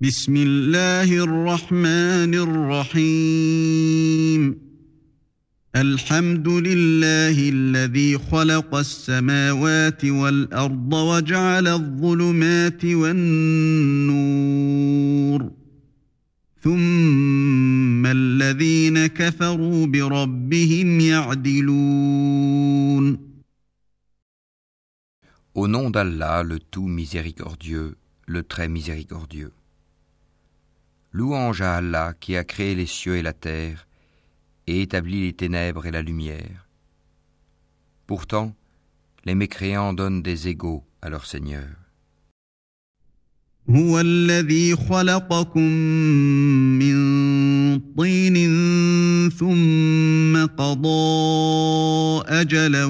بسم الله الرحمن الرحيم. الحمد لله الذي خلق السماوات والأرض وجعل الظلمات والنور. ثم الذين كفروا بربهم يعدلون. Au nom d'Allah, le tout miséricordieux, le très miséricordieux. Louange à Allah qui a créé les cieux et la terre et établi les ténèbres et la lumière. Pourtant, les mécréants donnent des égaux à leur Seigneur. هو الذي خلقكم من طين ثم قضى أجلا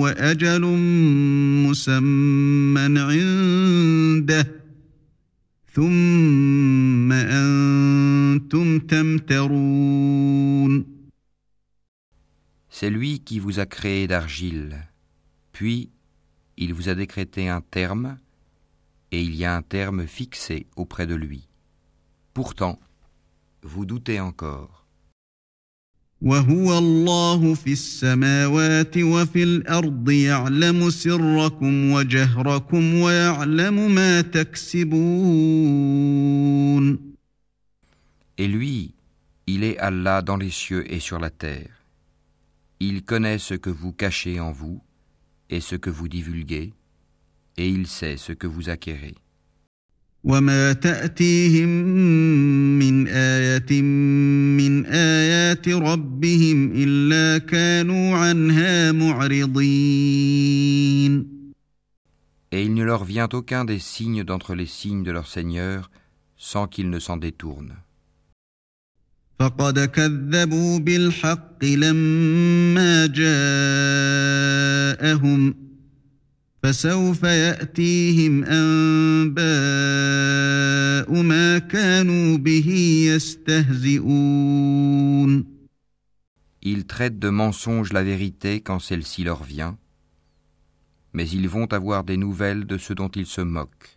وأجل مسمى عنده ثم أنتم تمترون C'est lui qui vous a créé d'argile, puis il vous a décrété un terme, et il y a un terme fixé auprès de lui. Pourtant, vous doutez encore. وهو الله في السماوات وفي الأرض يعلم سركم وجهركم ويعلم ما تكسبون Et lui, il est Allah dans les cieux et sur la terre. Il connaît ce que vous cachez en vous et ce que vous divulguez, et il sait ce que vous acquérez. وما تأتيهم من آية من آيات ربهم إلا كانوا عنها معرضين Et il ne leur vient aucun des signes d'entre les signes de leur Seigneur sans qu'ils ne s'en détournent. فقد كذبوا بالحق لما جاءهم فسوف يأتيهم أنباء ما كانوا به يستهزئون Ils traitent de mensonge la vérité quand celle-ci leur vient, mais ils vont avoir des nouvelles de ce dont ils se moquent.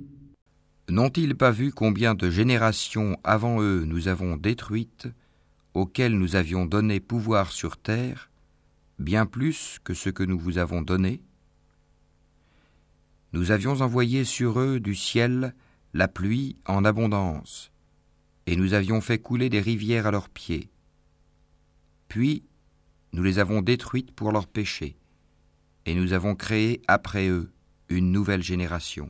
N'ont-ils pas vu combien de générations avant eux nous avons détruites, auxquelles nous avions donné pouvoir sur terre, bien plus que ce que nous vous avons donné? Nous avions envoyé sur eux du ciel la pluie en abondance, et nous avions fait couler des rivières à leurs pieds. Puis nous les avons détruites pour leurs péchés, et nous avons créé après eux une nouvelle génération.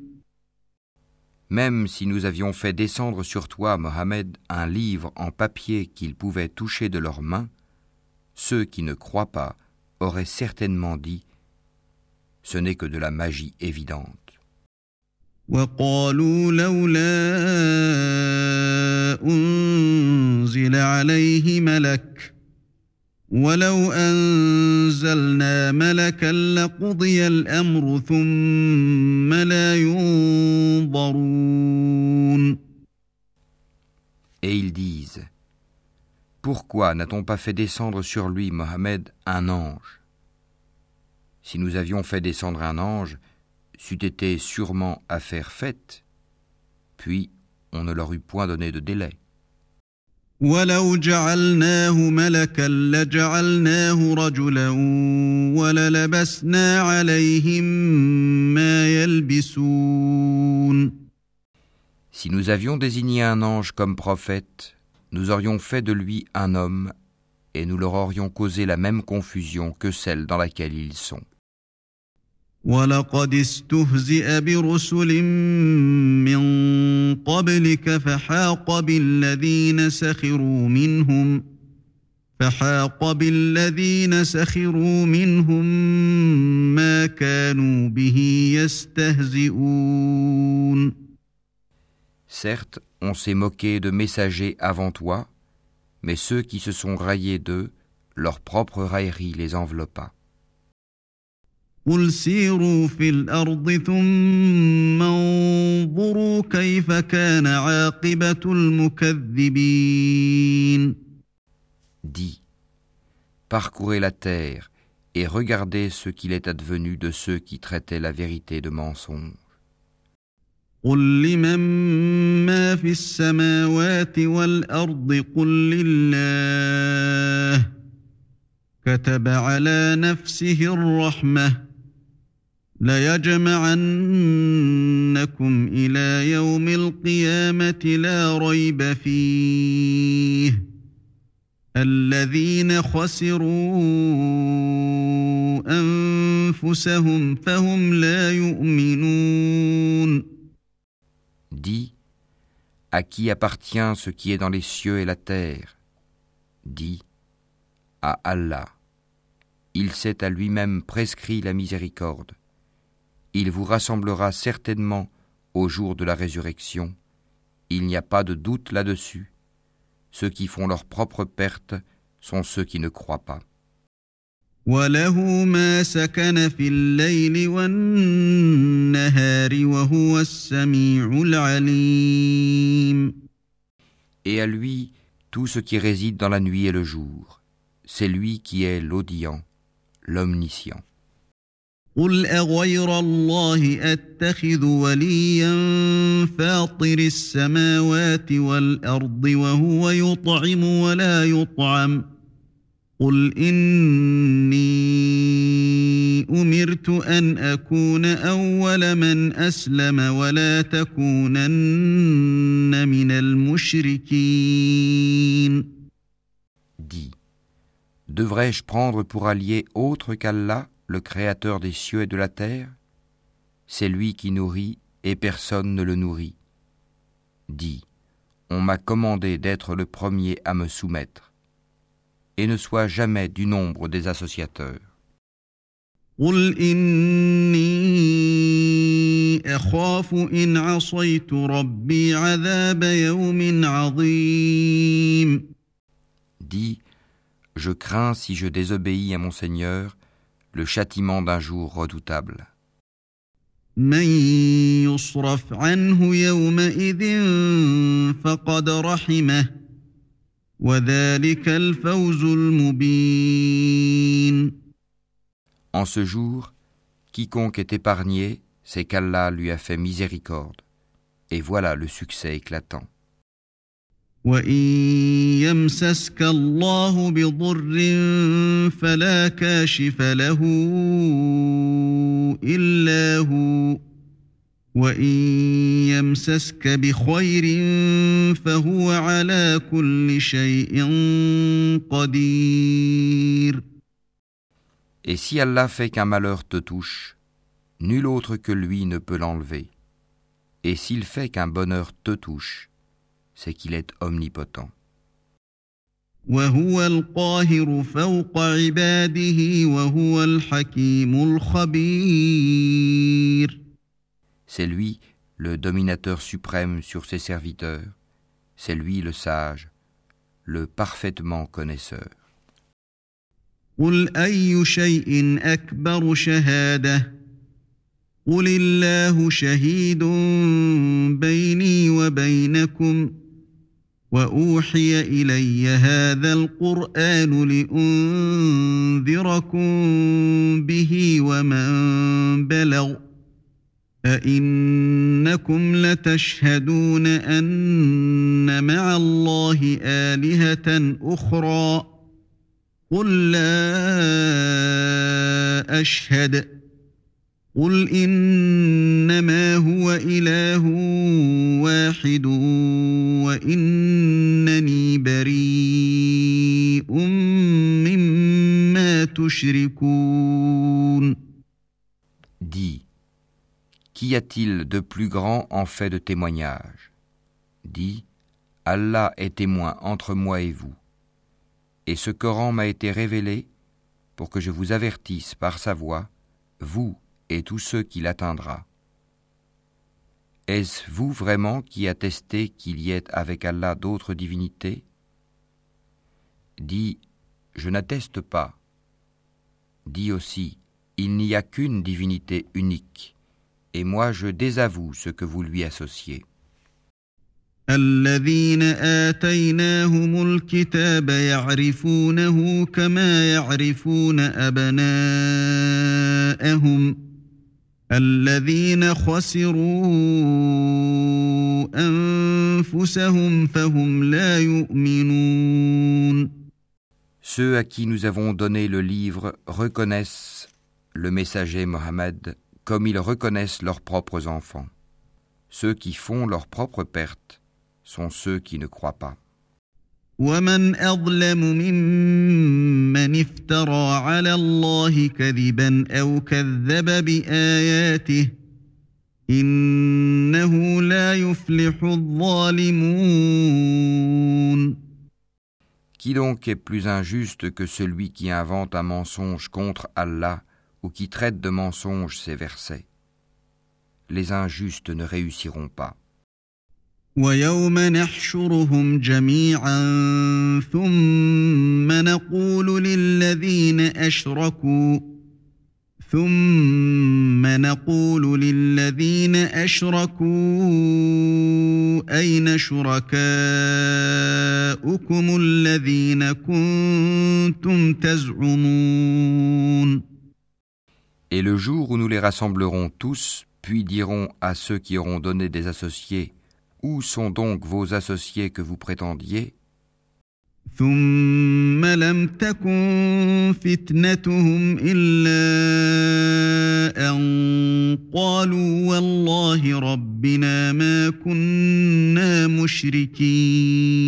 Même si nous avions fait descendre sur toi, Mohammed, un livre en papier qu'ils pouvaient toucher de leurs mains, ceux qui ne croient pas auraient certainement dit Ce n'est que de la magie évidente. وقالوا لولا أنزل عليه ملك ولو أنزلنا ملكا لقضي الأمر ثم لا ينظرون Et ils disent Pourquoi n'a-t-on pas fait descendre sur lui, Mohammed, un ange Si nous avions fait descendre un ange, c'eût été sûrement affaire faite, puis on ne leur eût point donné de délai. ولو جعلناه ملكا لجعلناه رجلا وللبسنا عليهم ما يلبسون Si nous avions désigné un ange comme prophète, nous aurions fait de lui un homme, et nous leur aurions causé la même confusion que celle dans laquelle ils sont. ولقد استهزئ برسل من قبلك فحاق بالذين سخروا منهم فحاق بالذين سخروا منهم ما كانوا به يستهزئون Certes, on s'est moqué de messagers avant toi, mais ceux qui se sont raillés d'eux, leur propre raillerie les enveloppa. قل سيروا في الأرض ثم انظروا كيف كان عاقبة المكذبين Dis, parcourez la terre et regardez ce qu'il est advenu de ceux qui traitaient la vérité de mensonge. قل لمن ما في السماوات والأرض قل لله كتب على نفسه الرحمه ليجمعنكم إلى يوم القيامة لا ريب فيه الذين خسروا أنفسهم فهم لا يؤمنون Dis, à qui appartient ce qui est dans les cieux et la terre Dis, à Allah. Il s'est à lui-même prescrit la miséricorde. Il vous rassemblera certainement au jour de la résurrection. Il n'y a pas de doute là-dessus. Ceux qui font leur propre perte sont ceux qui ne croient pas. Et à lui tout ce qui réside dans la nuit et le jour. C'est lui qui est l'audient, l'omniscient. قل أغير الله أتخذ وليا فاطر السماوات والأرض وهو يطعم ولا يطعم قل إني أمرت أن أكون أول من أسلم ولا تكونن من المشركين. Dis, devrais-je prendre pour allié autre qu'Allah? Le Créateur des cieux et de la terre C'est lui qui nourrit et personne ne le nourrit. Dis, on m'a commandé d'être le premier à me soumettre, et ne sois jamais du nombre des associateurs. Dis, je crains si je désobéis à mon Seigneur le châtiment d'un jour redoutable. En ce jour, quiconque est épargné, c'est qu'Allah lui a fait miséricorde. Et voilà le succès éclatant. وإن يمسسك الله بضر فلا كاشف له إلا هو وإن يمسسك بخير فهو على كل شيء قدير Et si Allah fait qu'un malheur te touche, nul autre que lui ne peut l'enlever. Et s'il fait qu'un bonheur te touche, c'est qu'il est omnipotent. C'est lui le dominateur suprême sur ses serviteurs, c'est lui le sage, le parfaitement connaisseur. وأوحي إلي هذا القرآن لأنذركم به ومن بلغ أئنكم لتشهدون أن مع الله آلهة أخرى قل لا أشهد قل إنما هو إله واحد وإنني بريء مما تشركون Dis, qu'y a-t-il de plus grand en fait de témoignage Dis, Allah est témoin entre moi et vous. Et ce Coran m'a été révélé pour que je vous avertisse par sa voix, vous et tous ceux qui l'atteindra. Est-ce vous vraiment qui attestez qu'il y ait avec Allah d'autres divinités Dis, je n'atteste pas. Dis aussi, il n'y a qu'une divinité unique, et moi je désavoue ce que vous lui associez. الذين آتيناهم الكتاب يعرفونه كما يعرفون أبناءهم الذين خسروا أنفسهم فهم لا يؤمنون Ceux à qui nous avons donné le livre reconnaissent le messager Mohammed comme ils reconnaissent leurs propres enfants. Ceux qui font leur propre perte sont ceux qui ne croient pas. ومن أظلم ممن افترى على الله كذبا أو كذب بآياته إنه لا يفلح الظالمون Qui donc est plus injuste que celui qui invente un mensonge contre Allah ou qui traite de mensonge ses versets Les injustes ne réussiront pas. ويوم نحشرهم جميعا ثم نقول للذين أشركوا ثم نقول للذين أشركوا أين شركاؤكم الذين كنتم تزعمون؟ Et le jour où nous les rassemblerons tous, puis dirons à ceux qui auront donné des associés, Où sont donc vos associés que vous prétendiez ثم لم تكن فتنتهم إلا أن قالوا والله ربنا ما كنا مشركين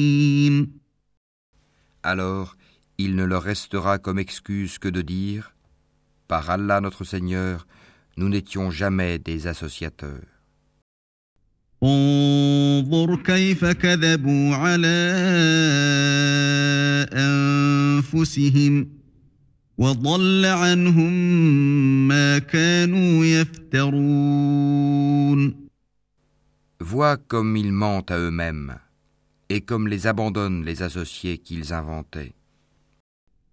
Alors, il ne leur restera comme excuse que de dire Par Allah notre Seigneur, nous n'étions jamais des associateurs. انظر كيف كذبوا على أنفسهم وضل عنهم ما كانوا يفترون Vois comme ils mentent à eux-mêmes, et comme les abandonnent les associés qu'ils inventaient.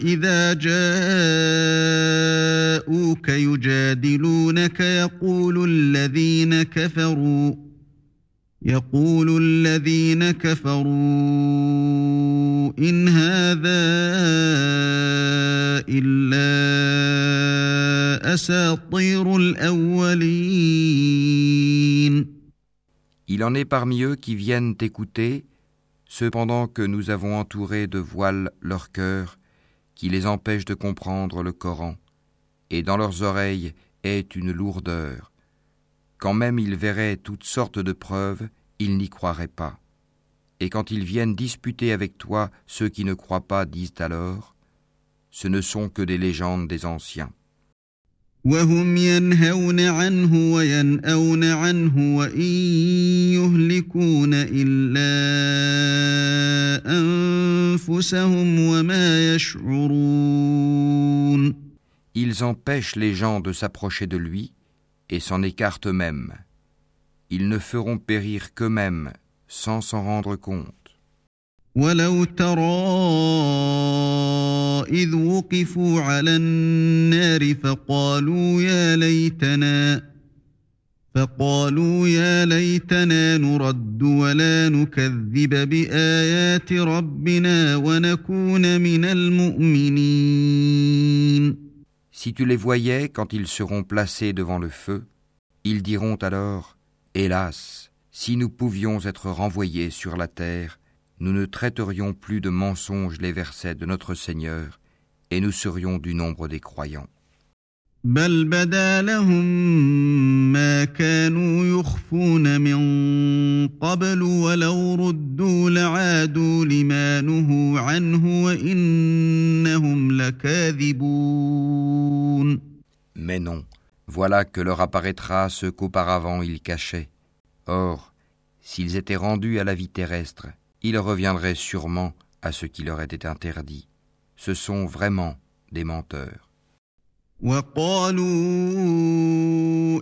إذا جاءوك يجادلونك يقول الذين كفروا يقول الذين كفروا إن هذا إلا أساطير الأولين. Il en est parmi eux qui viennent t'écouter cependant que nous avons entouré de voiles leur cœur, qui les empêche de comprendre le Coran, et dans leurs oreilles est une lourdeur. Quand même ils verraient toutes sortes de preuves, ils n'y croiraient pas. Et quand ils viennent disputer avec toi, ceux qui ne croient pas disent alors, ce ne sont que des légendes des anciens. وهم ينهون عنه وينأون عنه وإن يهلكون إلا أنفسهم وما يشعرون Ils empêchent les gens de s'approcher de lui et s'en écartent eux-mêmes. Ils ne feront périr qu'eux-mêmes sans s'en rendre compte. ولو ترى إذ وقفوا على النار فقالوا يا ليتنا فقالوا يا ليتنا نرد ولا نكذب بآيات ربنا ونكون من المؤمنين Si tu les voyais quand ils seront placés devant le feu, ils diront alors Hélas, si nous pouvions être renvoyés sur la terre, nous ne traiterions plus de mensonges les versets de notre Seigneur, et nous serions du nombre des croyants. بل بدا لهم ما كانوا يخفون من قبل ولو ردوا لعادوا لما نهوا عنه وإنهم لكاذبون Mais non, voilà que leur apparaîtra ce qu'auparavant ils cachaient. Or, s'ils étaient rendus à la vie terrestre, ils reviendraient sûrement à ce qui leur était interdit. Ce sont vraiment des menteurs. وقالوا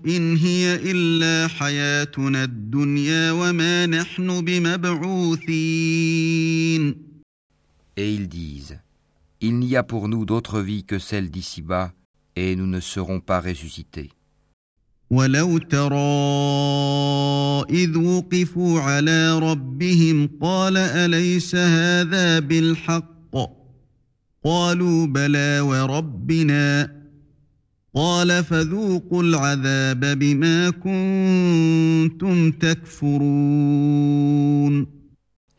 إن هي إلا حياتنا الدنيا وما نحن بمبعوثين Et ils disent, Il n'y a pour nous d'autre vie que celle d'ici-bas, et nous ne serons pas ressuscités. ولو ترى إذ وقفوا على ربهم قال أليس هذا بالحق قالوا بلى وربنا قال فذوقوا العذاب بما كنتم تكفرون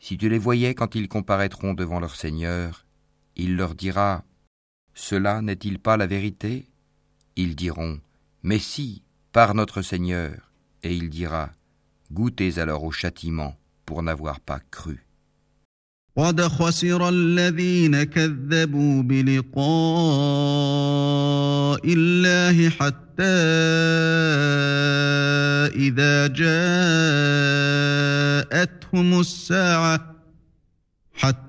Si tu les voyais quand ils comparaîtront devant leur Seigneur, il leur dira Cela n'est-il pas la vérité Ils diront Mais si, par notre Seigneur, et il dira Goûtez alors au châtiment pour n'avoir pas cru. قد خسر الذين كذبوا بلقاء الله حتى إذا جاءتهم الساعة حتى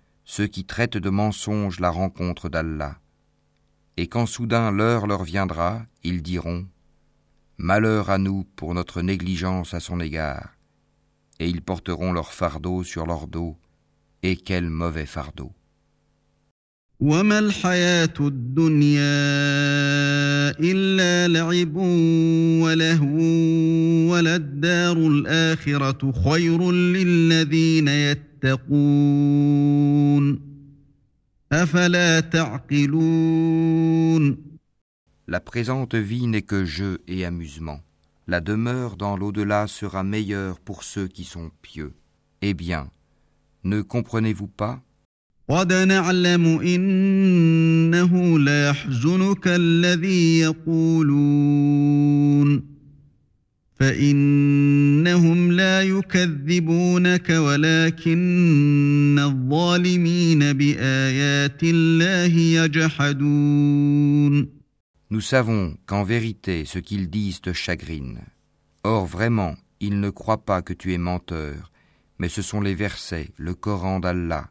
ceux qui traitent de mensonges la rencontre d'Allah. Et quand soudain l'heure leur viendra, ils diront Malheur à nous pour notre négligence à son égard. Et ils porteront leur fardeau sur leur dos. Et quel mauvais fardeau. وما الحياة الدنيا إلا لعب ولهو وللدار الآخرة خير للذين يتقون أفلا تعقلون La présente vie n'est que jeu et amusement. La demeure dans l'au-delà sera meilleure pour ceux qui sont pieux. Eh bien, ne comprenez-vous pas قد نعلم إنه ليحزنك الذي يقولون فإنهم لا يكذبونك ولكن الظالمين بآيات الله يجحدون Nous savons qu'en vérité ce qu'ils disent te chagrine. Or vraiment, ils ne croient pas que tu es menteur, mais ce sont les versets, le Coran d'Allah,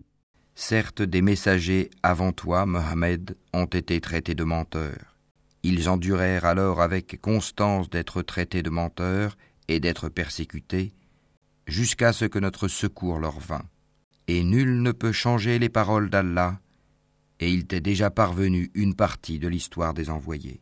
Certes, des messagers avant toi, Mohammed, ont été traités de menteurs. Ils endurèrent alors avec constance d'être traités de menteurs et d'être persécutés, jusqu'à ce que notre secours leur vînt. Et nul ne peut changer les paroles d'Allah, et il t'est déjà parvenu une partie de l'histoire des envoyés.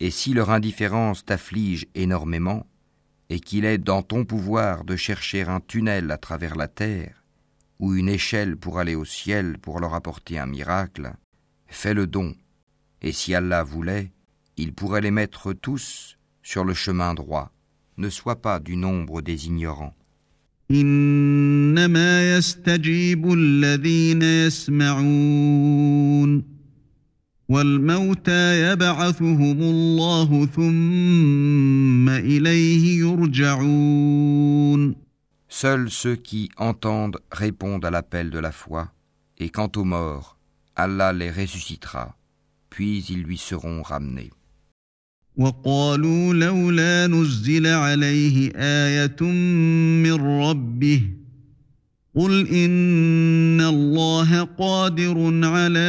Et si leur indifférence t'afflige énormément, et qu'il est dans ton pouvoir de chercher un tunnel à travers la terre, ou une échelle pour aller au ciel pour leur apporter un miracle, fais le don, et si Allah voulait, il pourrait les mettre tous sur le chemin droit. Ne sois pas du nombre des ignorants. Seuls ceux qui entendent répondent à l'appel de la foi, et quant aux morts, Allah les ressuscitera, puis ils lui seront ramenés. وقالوا لولا نزل عليه آية من ربه قل إن الله قادر على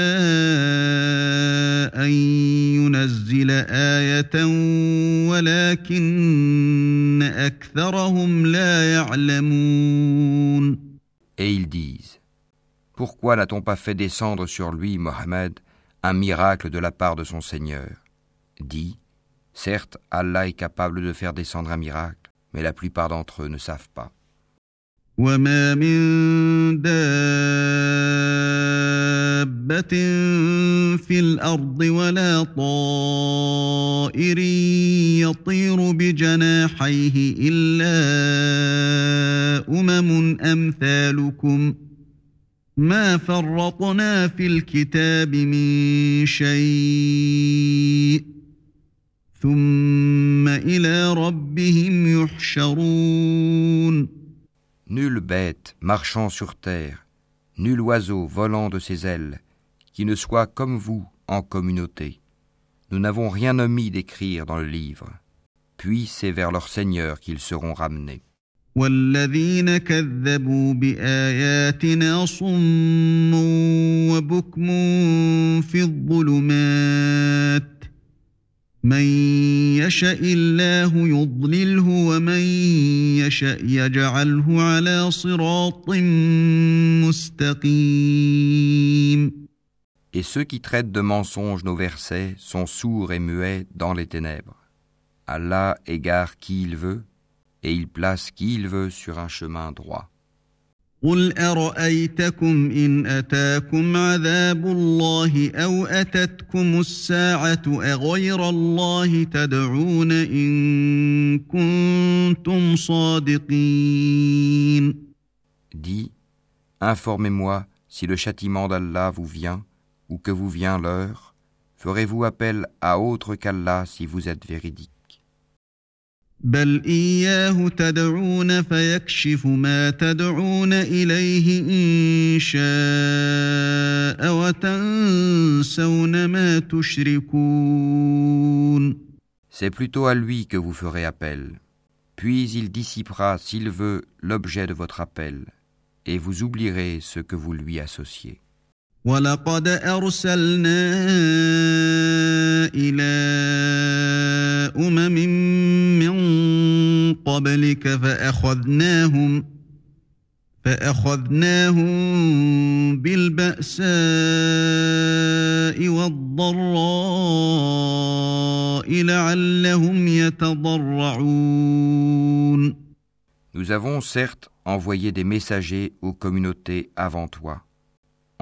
أن ينزل آية ولكن أكثرهم لا يعلمون Et ils disent Pourquoi n'a-t-on pas fait descendre sur lui, Mohammed, un miracle de la part de son Seigneur Dit Certes, Allah est capable de faire descendre un miracle, mais la plupart d'entre eux ne savent pas. ما فرطنا في الكتاب من شيء Nul bête marchant sur terre, nul oiseau volant de ses ailes, qui ne soit comme vous en communauté. Nous n'avons rien omis d'écrire dans le livre. Puis c'est vers leur Seigneur qu'ils seront ramenés. Et ceux qui traitent de mensonges nos versets sont sourds et muets dans les ténèbres. Allah égare qui il veut, et il place qui il veut sur un chemin droit. قل أرأيتكم إن أتاكم عذاب الله أو أتتكم الساعة أغير الله تدعون إن كنتم صادقين Dis, informez-moi si le châtiment d'Allah vous vient ou que vous vient l'heure, ferez-vous appel à autre qu'Allah si vous êtes véridique بل إياه تدعون فيكشف ما تدعون إليه إن شاء وتنسون ما تشركون C'est plutôt à lui que vous ferez appel. Puis il dissipera, s'il veut, l'objet de votre appel, et vous oublierez ce que vous lui associez. ولقد أرسلنا إلى أمم من قبلك فأخذناهم فأخذناهم بالبأساء والضراء لعلهم يتضرعون Nous avons certes envoyé des messagers aux communautés avant toi.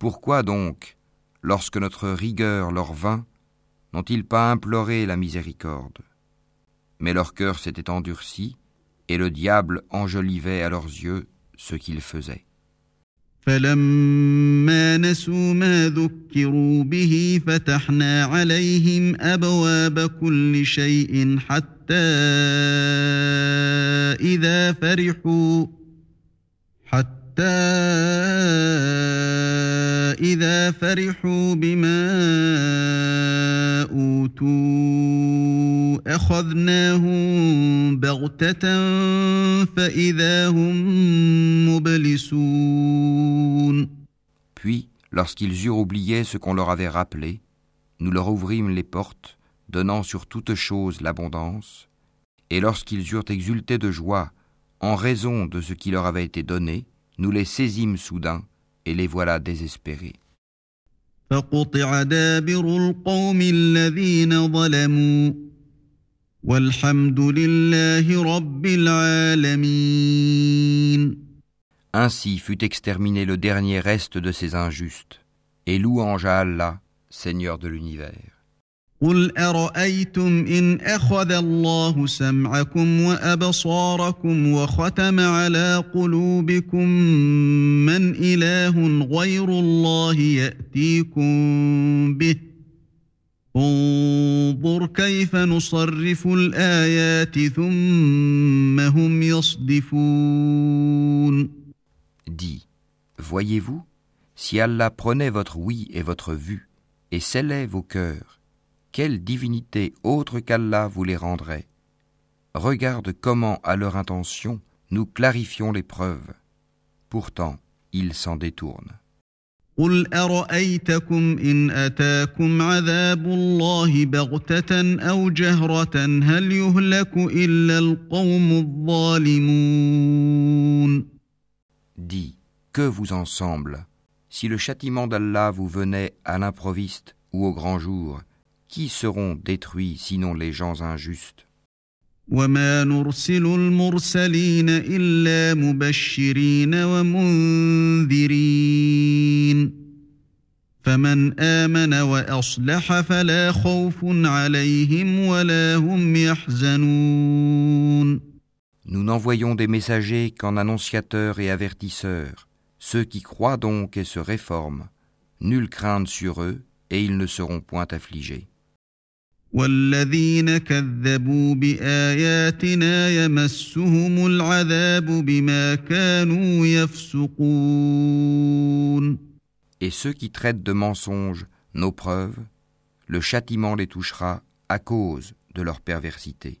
Pourquoi donc, lorsque notre rigueur leur vint, n'ont-ils pas imploré la miséricorde Mais leur cœur s'était endurci, et le diable enjolivait à leurs yeux ce qu'ils faisaient. فلما نسوا ما ذكروا به فتحنا عليهم ابواب كل شيء حتى اذا فرحوا حتى اذا فرحوا بما اوتوا اخذناهم بغته فاذا هم مبلسون Puis, lorsqu'ils eurent oublié ce qu'on leur avait rappelé, nous leur ouvrîmes les portes, donnant sur toute chose l'abondance, et lorsqu'ils eurent exulté de joie en raison de ce qui leur avait été donné, nous les saisîmes soudain et les voilà désespérés. Ainsi fut exterminé le dernier reste de ces injustes, et louange à Allah, Seigneur de l'univers. قل أرأيتم إن أخذ الله سمعكم وأبصاركم وختم على قلوبكم من إله غير الله يأتيكم به انظر كيف نصرف الآيات ثم هم يصدفون Dis, voyez-vous, si Allah prenait votre oui et votre vue, et scellait vos cœurs, quelle divinité autre qu'Allah vous les rendrait Regarde comment, à leur intention, nous clarifions les preuves. Pourtant, ils s'en détournent. قل أرأيتكم إن أتاكم عذاب الله بغتة أو جهرة هل يهلك إلا القوم الظالمون Dis, que vous en semble Si le châtiment d'Allah vous venait à l'improviste ou au grand jour, qui seront détruits sinon les gens injustes وما نرسل المرسلين إلا مبشرين ومنذرين فمن آمن وأصلح فلا خوف عليهم ولا هم يحزنون Nous n'envoyons des messagers qu'en annonciateurs et avertisseurs. Ceux qui croient donc et se réforment, nulle crainte sur eux, et ils ne seront point affligés. والذين كذبوا بآياتنا يمسهم العذاب بما كانوا يفسقون Et ceux qui traitent de mensonges nos preuves, le châtiment les touchera à cause de leur perversité.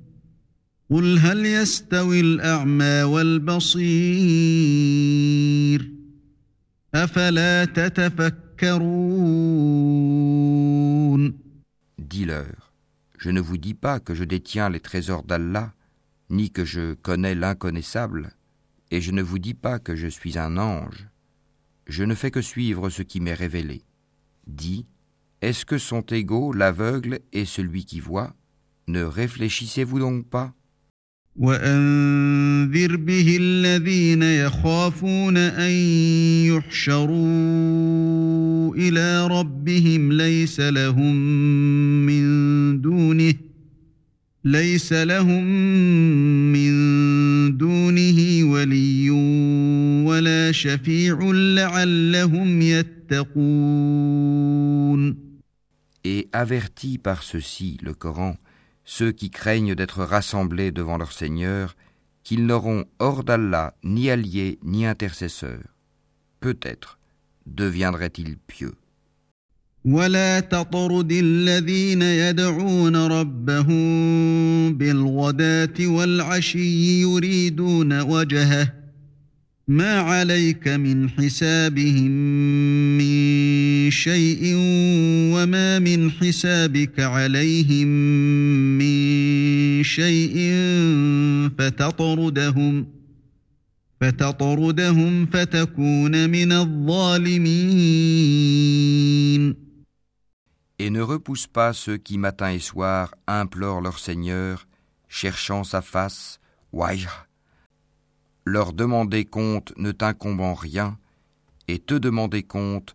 قل هل يستوي الأعمى والبصير أفلا تتفكرون Dis-leur, je ne vous dis pas que je détiens les trésors d'Allah, ni que je connais l'inconnaissable, et je ne vous dis pas que je suis un ange. Je ne fais que suivre ce qui m'est révélé. Dis, est-ce que sont égaux l'aveugle et celui qui voit Ne réfléchissez-vous donc pas وأنذر به الذين يخافون أن يحشروا إلى ربهم ليس لهم من دونه ليس لهم من دونه ولي ولا شفيع لعلهم يتقون. Et avertis par ceci, le Coran, ceux qui craignent d'être rassemblés devant leur Seigneur, qu'ils n'auront hors d'Allah ni alliés ni intercesseurs. Peut-être deviendraient-ils pieux. ولا تطرد الذين يدعون ربهم بالغداة والعشي يريدون وجهه ما عليك من حسابهم من شيء وما من حسابك عليهم من شيء فتطردهم فتطردهم فتكون من الظالمين Et ne repousse pas ceux qui matin et soir implorent leur Seigneur, cherchant sa face, Wajh. Leur demander compte ne t'incombe en rien, et te demander compte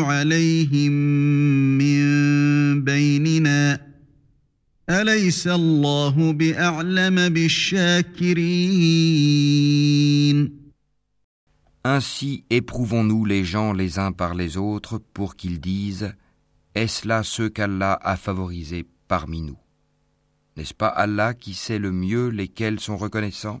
عليهم من بيننا أليس الله بأعلم بالشاكرين Ainsi éprouvons-nous les gens les uns par les autres pour qu'ils disent Est-ce là ceux qu'Allah a favorisés parmi nous N'est-ce pas Allah qui sait le mieux lesquels sont reconnaissants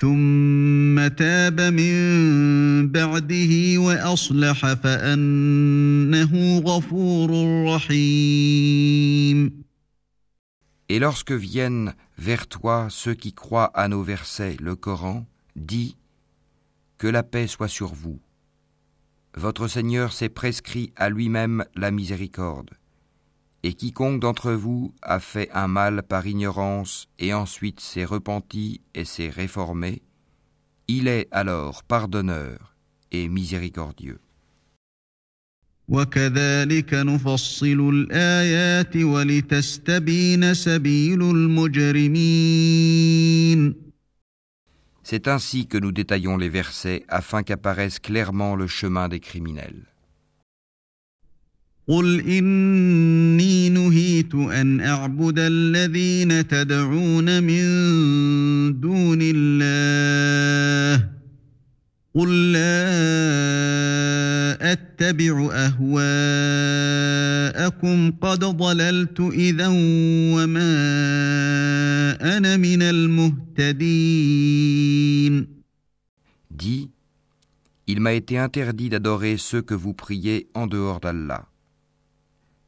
ثم تاب من بعده وأصلح فأنه غفور رحيم Et lorsque viennent vers toi ceux qui croient à nos versets, le Coran, dis Que la paix soit sur vous. Votre Seigneur s'est prescrit à lui-même la miséricorde. Et quiconque d'entre vous a fait un mal par ignorance et ensuite s'est repenti et s'est réformé, il est alors pardonneur et miséricordieux. C'est ainsi que nous détaillons les versets afin qu'apparaisse clairement le chemin des criminels. قل إني نهيت أن أعبد الذين تدعون من دون الله قل لا أتبع أهواءكم قد ضللت إذا وما أنا من المهتدين Dis, il m'a été interdit d'adorer ceux que vous priez en dehors d'Allah.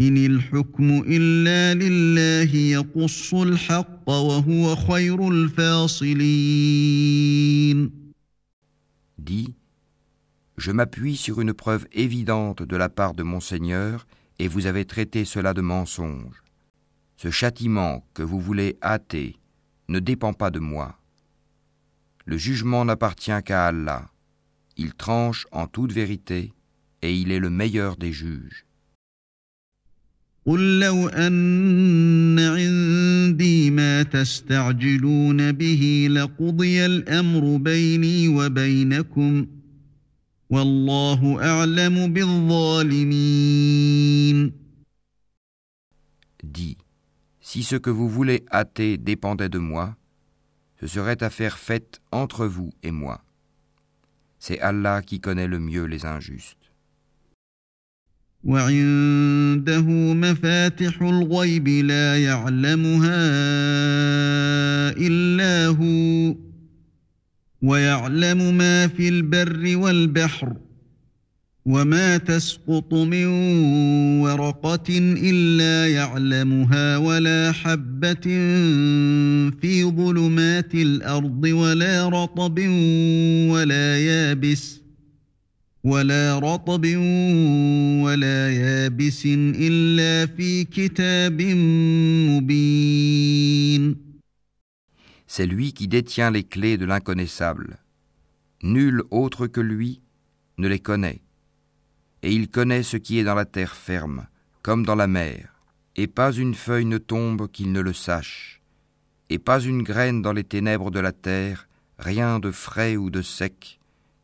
إن الحكم إلا لله يقص الحق وهو خير الفاصلين Dis, je m'appuie sur une preuve évidente de la part de mon Seigneur, et vous avez traité cela de mensonge. Ce châtiment que vous voulez hâter ne dépend pas de moi. Le jugement n'appartient qu'à Allah. Il tranche en toute vérité, et il est le meilleur des juges. قل لو أن عندي ما تستعجلون به لقضي الأمر بيني وبينكم والله أعلم بالظالمين Dis, si ce que vous voulez hâter dépendait de moi, ce serait affaire faite entre vous et moi. C'est Allah qui connaît le mieux les injustes. وعنده مفاتح الغيب لا يعلمها إلا هو ويعلم ما في البر والبحر وما تسقط من ورقة إلا يعلمها ولا حبة في ظلمات الأرض ولا رطب ولا يابس ولا رطب ولا يابس إلا في كتاب مبين C'est lui qui détient les clés de l'inconnaissable. Nul autre que lui ne les connaît. Et il connaît ce qui est dans la terre ferme, comme dans la mer. Et pas une feuille ne tombe qu'il ne le sache. Et pas une graine dans les ténèbres de la terre, rien de frais ou de sec,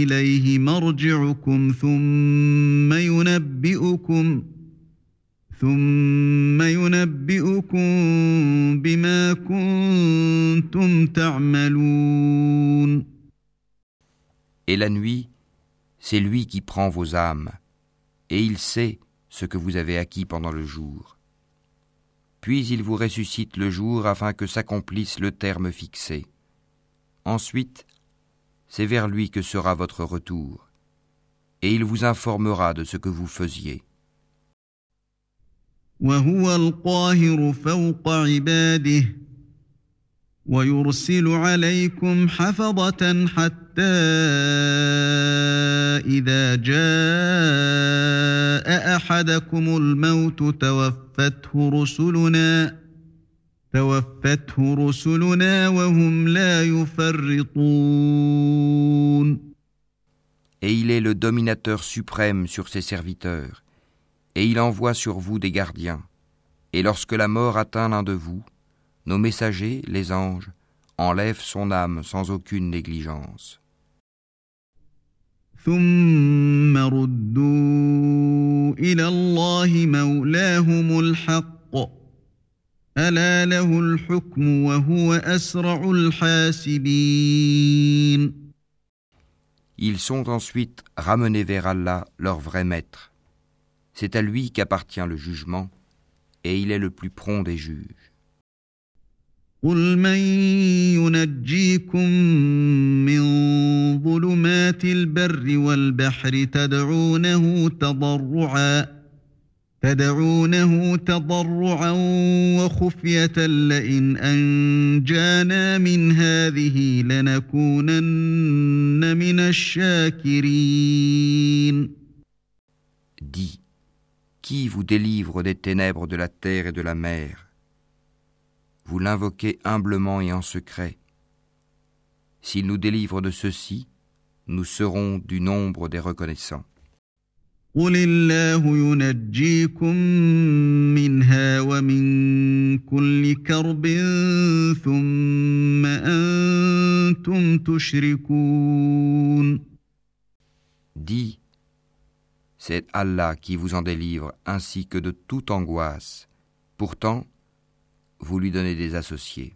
إليه مرجعكم ثم ينبئكم ۖ Et la nuit, c'est lui qui prend vos âmes, et il sait ce que vous avez acquis pendant le jour. Puis il vous ressuscite le jour afin que s'accomplisse le terme fixé. Ensuite, c'est vers lui que sera votre retour, et il vous informera de ce que vous faisiez. وهو القاهر فوق عباده ويرسل عليكم حفظة حتى إذا جاء أحدكم الموت توفته رسلنا Et il est le dominateur suprême sur ses serviteurs et il envoie sur vous des gardiens. Et lorsque la mort atteint l'un de vous, nos messagers, les anges, enlèvent son âme sans aucune négligence. Ils sont ensuite ramenés vers Allah, leur vrai maître. C'est à lui qu'appartient le jugement, et il est le plus prompt des juges. قل من ينجيكم من ظلمات البر والبحر تدعونه تضرعا تدعونه تضرعا وخفية لئن أنجانا من هذه لنكونن من الشاكرين. Dis, qui vous délivre des ténèbres de la terre et de la mer. Vous l'invoquez humblement et en secret. S'il nous délivre de ceci, nous serons du nombre des reconnaissants. Dis, c'est Allah qui vous en délivre ainsi que de toute angoisse. Pourtant, vous lui donnez des associés.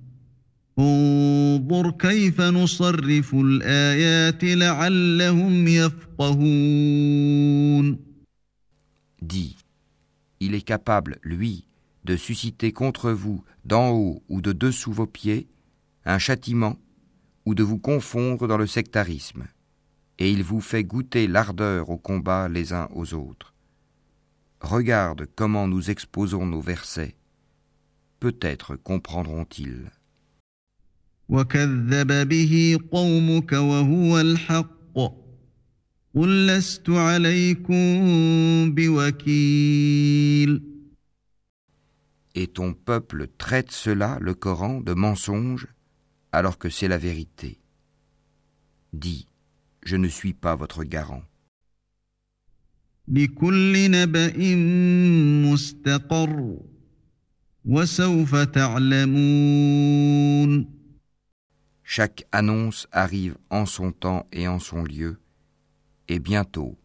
انظر كيف نصرف الآيات لعلهم يفقهون Dis, il est capable, lui, de susciter contre vous, d'en haut ou de dessous vos pieds, un châtiment ou de vous confondre dans le sectarisme et il vous fait goûter l'ardeur au combat les uns aux autres. Regarde comment nous exposons nos versets. Peut-être comprendront-ils. Et ton peuple traite cela, le Coran, de mensonge, alors que c'est la vérité. Dis, je ne suis pas votre garant. لكل نبأ مستقر وسوف تعلمون Chaque annonce arrive en son temps et en son lieu, et bientôt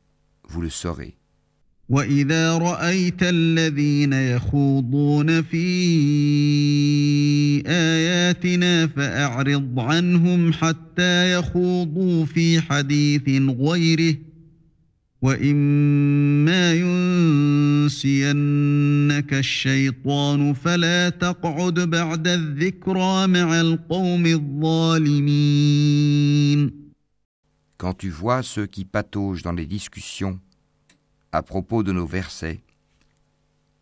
vous le saurez. وإذا رأيت الذين يخوضون في آياتنا فأعرض عنهم حتى يخوضوا في حديث غيره وإما ينسينك الشيطان فلا تقعد بعد الذكرى مع القوم الظالمين Quand tu vois ceux qui pataugent dans les discussions à propos de nos versets,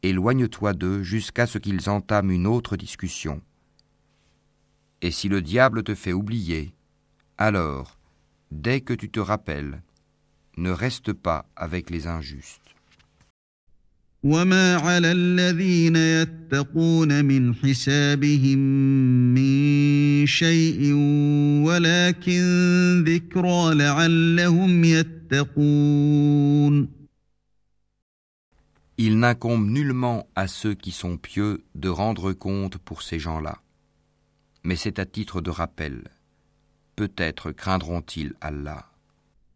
éloigne-toi d'eux jusqu'à ce qu'ils entament une autre discussion. Et si le diable te fait oublier, alors, dès que tu te rappelles, ne reste pas avec les injustes. وما على الذين يتقون من حسابهم من شيء ولكن ذكرى لعلهم يتقون Il n'incombe nullement à ceux qui sont pieux de rendre compte pour ces gens-là. Mais c'est à titre de rappel. Peut-être craindront-ils Allah.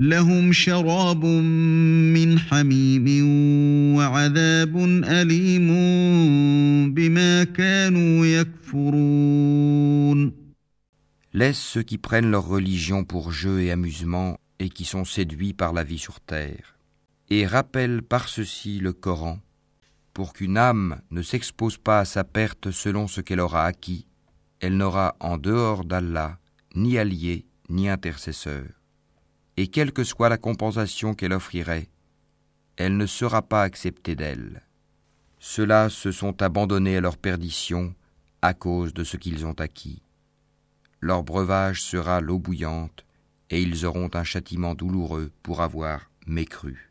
لهم شراب من حميم وعذاب أليم بما كانوا يكفرون Laisse ceux qui prennent leur religion pour jeu et amusement et qui sont séduits par la vie sur terre. Et rappelle par ceci le Coran, pour qu'une âme ne s'expose pas à sa perte selon ce qu'elle aura acquis, elle n'aura en dehors d'Allah ni allié ni intercesseur. Et quelle que soit la compensation qu'elle offrirait, elle ne sera pas acceptée d'elle. Ceux-là se sont abandonnés à leur perdition à cause de ce qu'ils ont acquis. Leur breuvage sera l'eau bouillante, et ils auront un châtiment douloureux pour avoir mécru.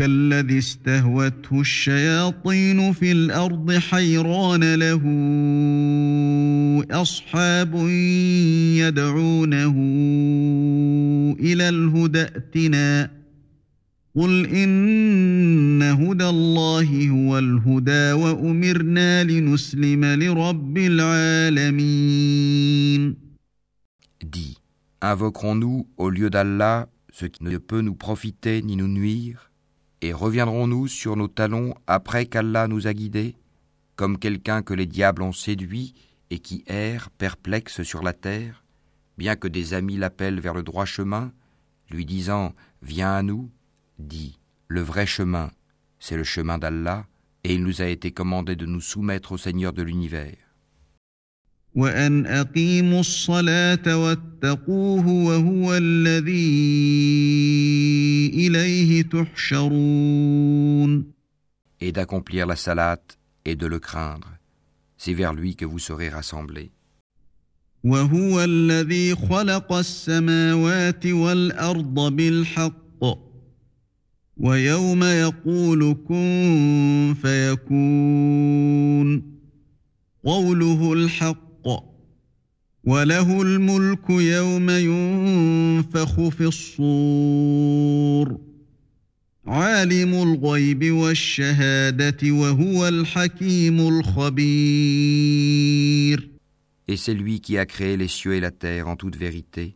كالذي استهوته الشياطين في الأرض حيران له أصحاب يدعونه إلى الهدى ائتنا قل إن هدى الله هو الهدى وأمرنا لنسلم لرب العالمين. Invoquerons-nous au lieu d'Allah ce qui ne peut nous profiter ni nous nuire? Et reviendrons-nous sur nos talons après qu'Allah nous a guidés, comme quelqu'un que les diables ont séduit et qui erre perplexe sur la terre, bien que des amis l'appellent vers le droit chemin, lui disant Viens à nous dit Le vrai chemin, c'est le chemin d'Allah, et il nous a été commandé de nous soumettre au Seigneur de l'univers. وأن أقيموا الصلاة واتقوه وهو الذي إليه تحشرون Et d'accomplir la salat et de le craindre. C'est vers lui que vous serez rassemblés. وهو الذي خلق السماوات والأرض بالحق ويوم يقول كن فيكون قوله الحق وله الملك يوم ينفخ في الصور عالم الغيب والشهادة وهو الحكيم الخبير Et c'est lui qui a créé les cieux et la terre en toute vérité.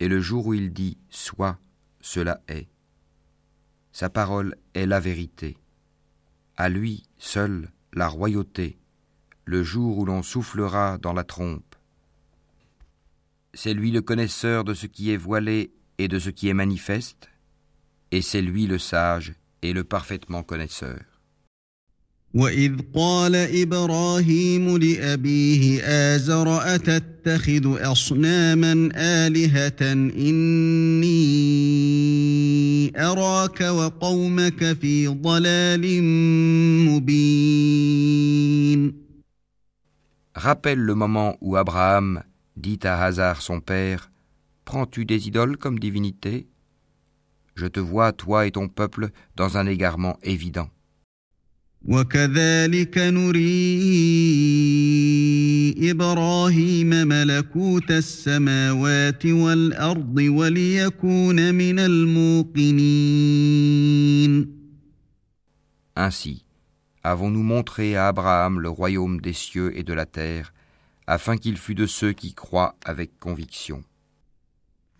Et le jour où il dit Sois, cela est. Sa parole est la vérité. À lui seul la royauté, le jour où l'on soufflera dans la trompe. C'est lui le connaisseur de ce qui est voilé et de ce qui est manifeste, et c'est lui le sage et le parfaitement connaisseur. وإذ قال إبراهيم لأبيه آزر أتتخذ أصناما آلهة إني أراك وقومك في ضلال مبين Rappelle le moment où Abraham dit à Hazar son père Prends-tu des idoles comme divinité Je te vois, toi et ton peuple, dans un égarement évident. وكذلك نري إبراهيم ملكوت السماوات والأرض وليكون من الموقنين Ainsi, avons-nous montré à Abraham le royaume des cieux et de la terre, afin qu'il fût de ceux qui croient avec conviction.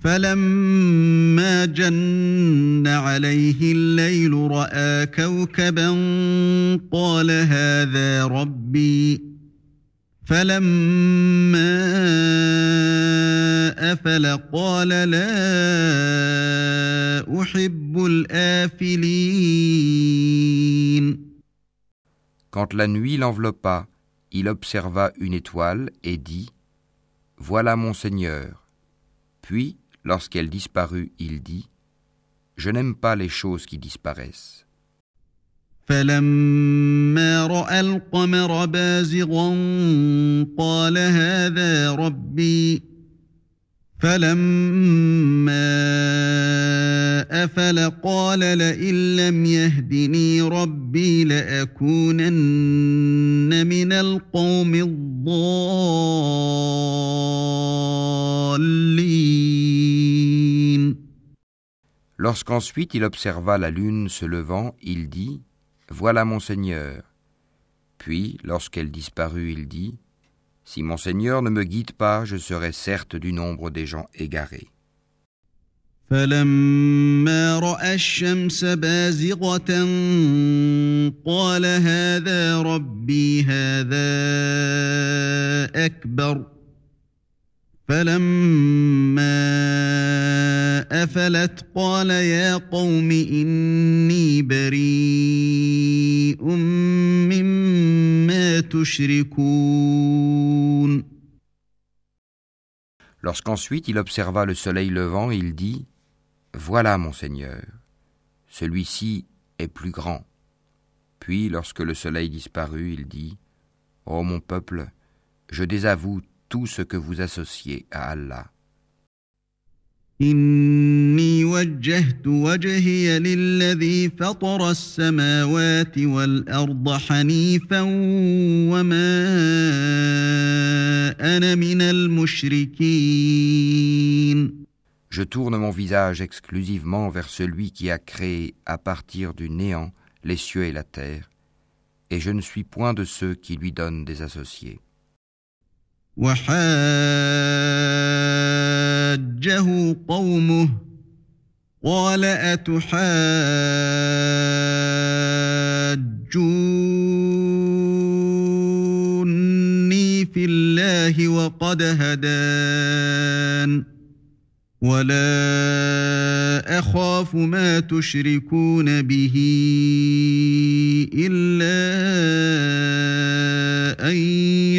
فلما جن عليه الليل راى كوكبا قال هذا ربي فلما افل قال لا احب الافلين Quand la nuit l'enveloppa, il observa une étoile et dit Voilà mon Seigneur. Puis Lorsqu'elle disparut, il dit Je n'aime pas les choses qui disparaissent. فلما راى القمر بازغا قال هذا ربي فلما افل قال لئن لم يهدني ربي لاكونن من القوم الضالين Lorsqu'ensuite il observa la lune se levant, il dit Voilà mon Seigneur. Puis, lorsqu'elle disparut, il dit Si mon Seigneur ne me guide pas, je serai certes du nombre des gens égarés. فلما راى الشمس بازغه قال هذا ربي هذا اكبر فلما افلت قال يا قوم اني بريء مما تشركون Lorsqu'ensuite il observa le soleil levant, il dit Voilà mon Seigneur, celui-ci est plus grand. Puis, lorsque le soleil disparut, il dit Ô mon peuple, je désavoue tout ce que vous associez à Allah. إني وجهت وجهي للذي فطر السماوات والأرض حنيفا وما أنا من المشركين Je tourne mon visage exclusivement vers celui qui a créé à partir du néant les cieux et la terre, et je ne suis point de ceux qui lui donnent des associés. وحاجه قومه قال أتحاجوني في الله وقد هدان ولا أخاف ما تشركون به إلا أن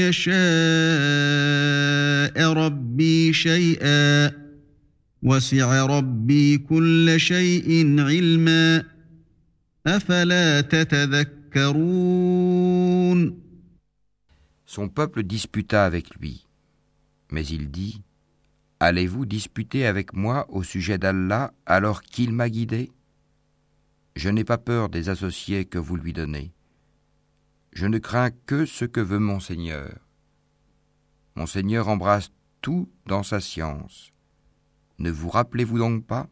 يشاء ربي شيئا وسع ربي كل شيء علما أفلا تتذكرون Son peuple disputa avec lui. Mais il dit Allez-vous disputer avec moi au sujet d'Allah alors qu'il m'a guidé? Je n'ai pas peur des associés que vous lui donnez. Je ne crains que ce que veut mon Seigneur. Mon Seigneur embrasse tout dans sa science. Ne vous rappelez-vous donc pas?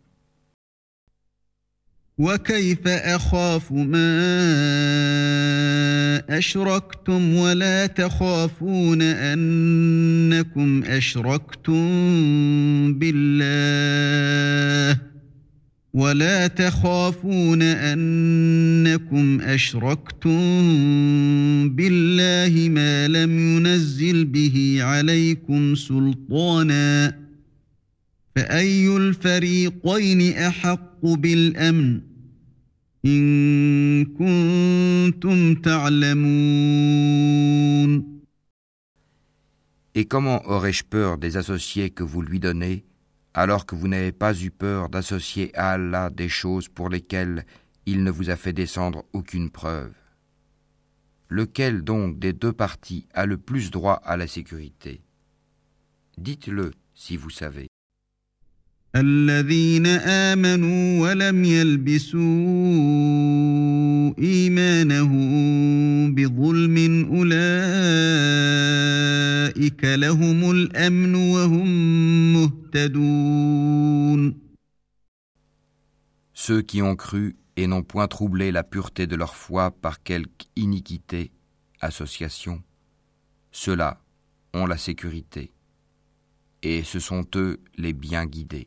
وكيف أخاف ما أشركتم ولا تخافون أنكم أشركتم بالله ولا تخافون أنكم أشركتم بالله ما لم ينزل به عليكم سلطانا فأي الفريقين أحق بالأمن ان كنتم تعلمون Et comment aurais-je peur des associés que vous lui donnez alors que vous n'avez pas eu peur d'associer à Allah des choses pour lesquelles il ne vous a fait descendre aucune preuve. Lequel donc des deux parties a le plus droit à la sécurité Dites-le si vous savez. Ceux qui ont cru et n'ont point troublé la pureté de leur foi par quelque iniquité, association, ceux-là ont la sécurité, et ce sont eux les bien guidés.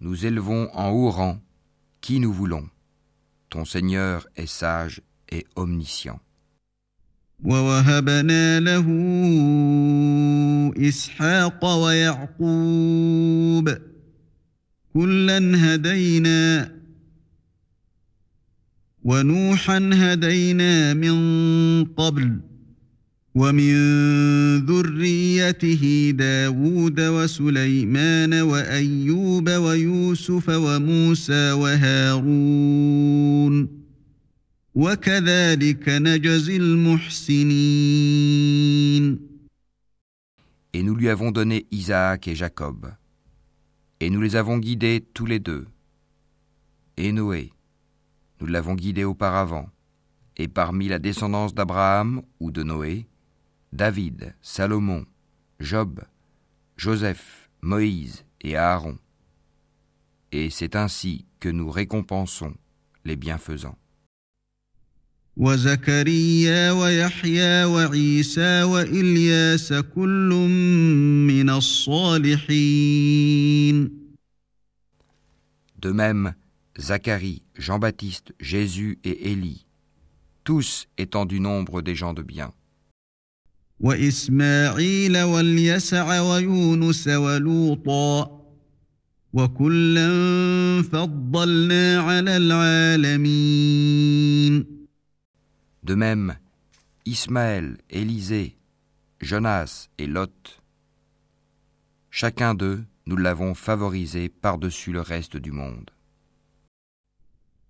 Nous élevons en haut rang qui nous voulons. Ton Seigneur est sage et omniscient. ووهبنا له اسحاق ويعقوب كلا هدينا ونوحا هدينا من قبل ومن ذريته داود وسليمان وايوب ويوسف وموسى وهارون Et nous lui avons donné Isaac et Jacob, et nous les avons guidés tous les deux. Et Noé, nous l'avons guidé auparavant, et parmi la descendance d'Abraham ou de Noé, David, Salomon, Job, Joseph, Moïse et Aaron. Et c'est ainsi que nous récompensons les bienfaisants. وزكريا ويحيى وعيسى والياس كل من الصالحين De même, Zacharie, Jean-Baptiste, Jésus et Élie, tous étant du nombre des gens de bien. De même, Ismaël, Élisée, Jonas et Lot, chacun d'eux, nous l'avons favorisé par-dessus le reste du monde.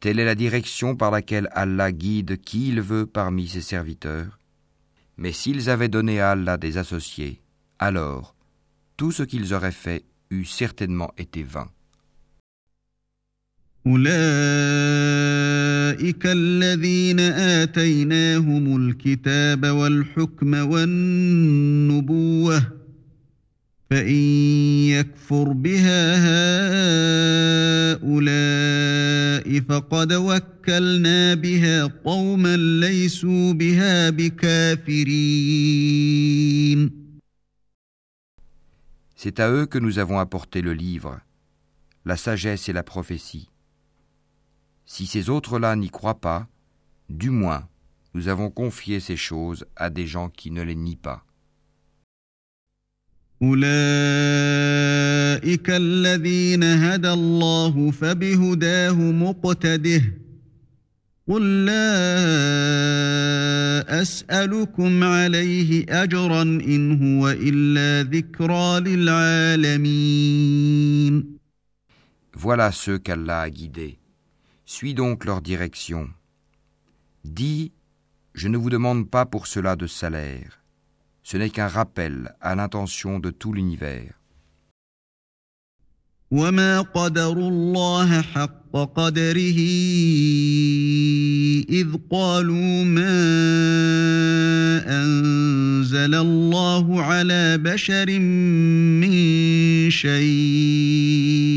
Telle est la direction par laquelle Allah guide qui il veut parmi ses serviteurs. Mais s'ils avaient donné à Allah des associés, alors tout ce qu'ils auraient fait eût certainement été vain. أولئك الذين آتيناهم الكتاب والحكم والنبوة فإن يكفر بها هؤلاء فقد وكلنا بها قوما ليسوا بها بكافرين C'est à eux que nous avons apporté le livre, la sagesse et la prophétie. Si ces autres-là n'y croient pas, du moins, nous avons confié ces choses à des gens qui ne les nient pas. قل لا أسألكم عليه أجرا إن هو إلا ذكرى للعالمين Voilà ceux qu'Allah a guidés. Suis donc leur direction. Dis, je ne vous demande pas pour cela de salaire. Ce n'est qu'un rappel à l'intention de tout l'univers. وما قدروا الله حق قدره إذ قالوا ما أنزل الله على بشر من شيء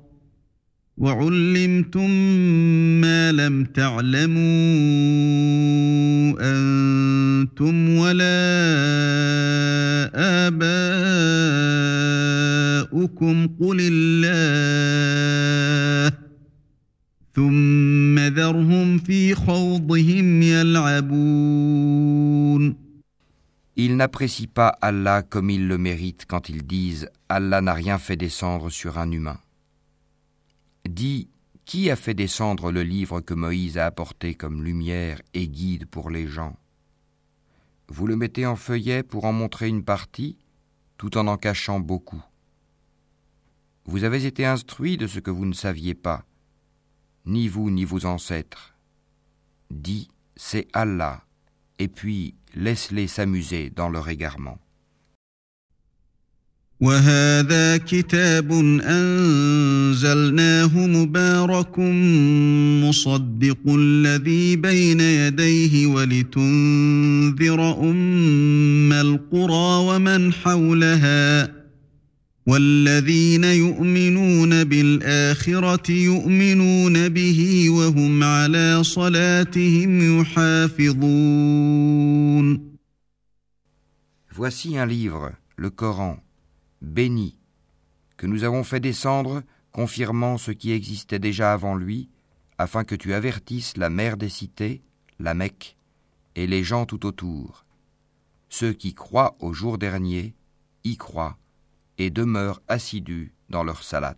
وعلمتم ما لم تعلموا أنتم ولا آباؤكم قل الله ثم ذرهم في خوضهم يلعبون Ils n'apprécient pas Allah comme ils le méritent quand ils disent Allah n'a rien fait descendre sur un humain. Dis, qui a fait descendre le livre que Moïse a apporté comme lumière et guide pour les gens? Vous le mettez en feuillet pour en montrer une partie, tout en en cachant beaucoup. Vous avez été instruit de ce que vous ne saviez pas, ni vous ni vos ancêtres. Dis, c'est Allah, et puis laisse-les s'amuser dans leur égarement. وهذا كتاب أنزلناه مبارك مصدق الذي بين يديه ولتنذر أم القرى ومن حولها والذين يؤمنون بالآخرة يؤمنون به وهم على صلاتهم يحافظون. Voici un livre, le Coran. Béni, que nous avons fait descendre, confirmant ce qui existait déjà avant lui, afin que tu avertisses la mère des cités, la Mecque, et les gens tout autour. Ceux qui croient au jour dernier y croient et demeurent assidus dans leur salat.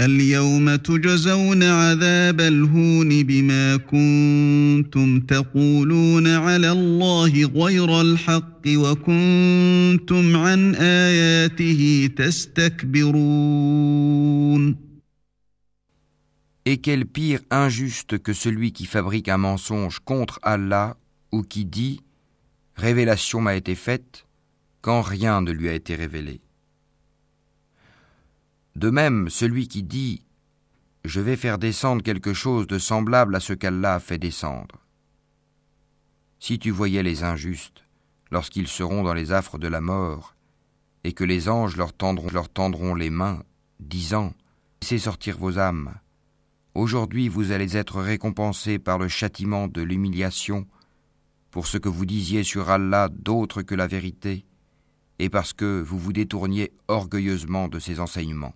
اليوم تجزون عذاب الهون بما كنتم تقولون على الله غير الحق وكنتم عن آياته تستكبرون Et quel pire injuste que celui qui fabrique un mensonge contre Allah ou qui dit Révélation m'a été faite quand rien ne lui a été révélé. De même, celui qui dit Je vais faire descendre quelque chose de semblable à ce qu'Allah a fait descendre. Si tu voyais les injustes, lorsqu'ils seront dans les affres de la mort, et que les anges leur tendront, leur tendront les mains, disant Laissez sortir vos âmes. Aujourd'hui vous allez être récompensés par le châtiment de l'humiliation pour ce que vous disiez sur Allah d'autre que la vérité, et parce que vous vous détourniez orgueilleusement de ses enseignements.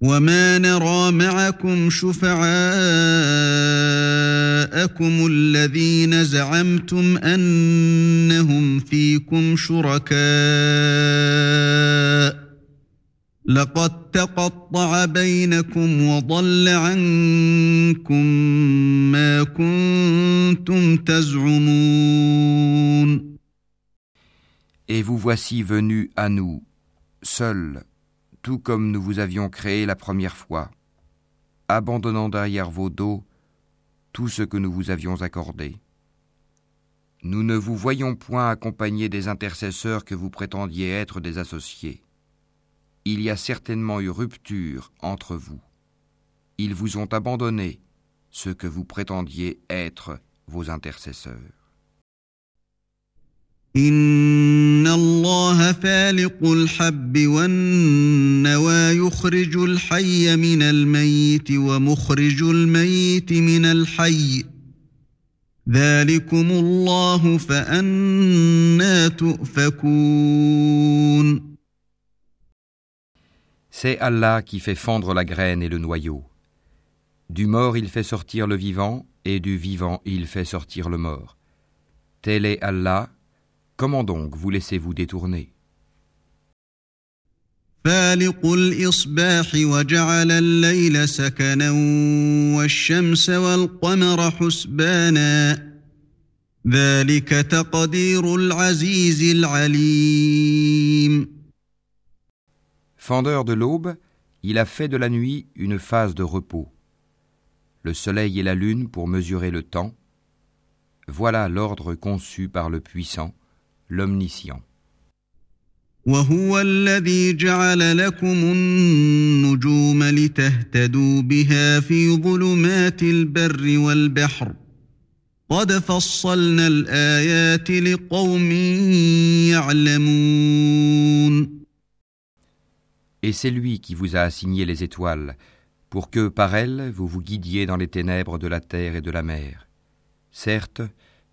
وما نرى معكم شفعاءكم الذين زعمتم انهم فيكم شركاء لقد تقطع بينكم وضل عنكم ما كنتم تزعمون. Et vous voici venus à nous, seuls comme nous vous avions créé la première fois, abandonnant derrière vos dos tout ce que nous vous avions accordé. Nous ne vous voyons point accompagner des intercesseurs que vous prétendiez être des associés. Il y a certainement eu rupture entre vous. Ils vous ont abandonné ce que vous prétendiez être vos intercesseurs. إن الله فالق الحب والنوى يخرج الحي من الميت ومخرج الميت من الحي ذلكم الله فأنا تؤفكون C'est Allah qui fait fondre la graine et le noyau. Du mort il fait sortir le vivant, et du vivant il fait sortir le mort. Tel est Allah, Comment donc vous laissez-vous détourner? Fendeur de l'aube, il a fait de la nuit une phase de repos. Le soleil et la lune pour mesurer le temps. Voilà l'ordre conçu par le puissant l'omniscient. وهو الذي جعل لكم النجوم لتهتدوا بها في ظلمات البر والبحر قد فصلنا الآيات لقوم يعلمون Et c'est lui qui vous a assigné les étoiles, pour que par elles vous vous guidiez dans les ténèbres de la terre et de la mer. Certes,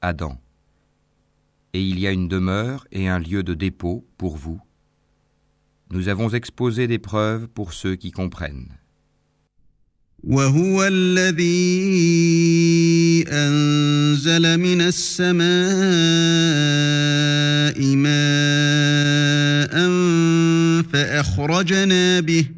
Adam. Et il y a une demeure et un lieu de dépôt pour vous. Nous avons exposé des preuves pour ceux qui comprennent. فأخرجنا به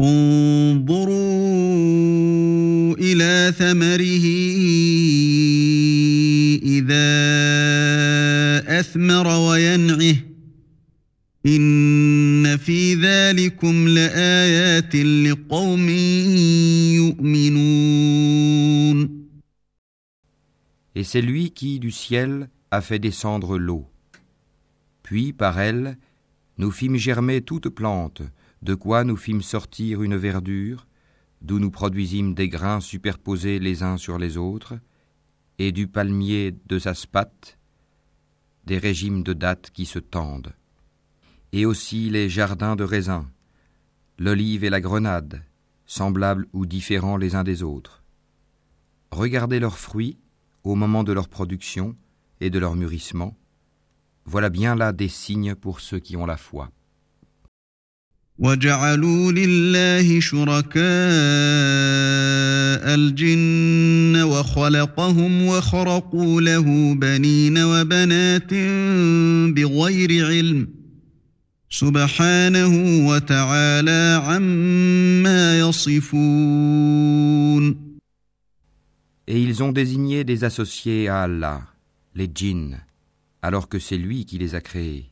انظروا إلى ثمره إذا أثمر وينعه إن في ذلكم لآيات لقوم يؤمنون Et c'est lui qui, du ciel, a fait descendre l'eau. Puis, par elle, nous fîmes germer toute plante, de quoi nous fîmes sortir une verdure, d'où nous produisîmes des grains superposés les uns sur les autres, et du palmier de sa des régimes de dattes qui se tendent, et aussi les jardins de raisins, l'olive et la grenade, semblables ou différents les uns des autres. Regardez leurs fruits au moment de leur production et de leur mûrissement. Voilà bien là des signes pour ceux qui ont la foi. وجعلوا لله شركاء الجن وخلقهم وخرقوا له بنين وبنات بغير علم سبحانه وتعالى عما يصفون Et ils ont désigné des associés à Allah, les djinns, alors que c'est lui qui les a créés.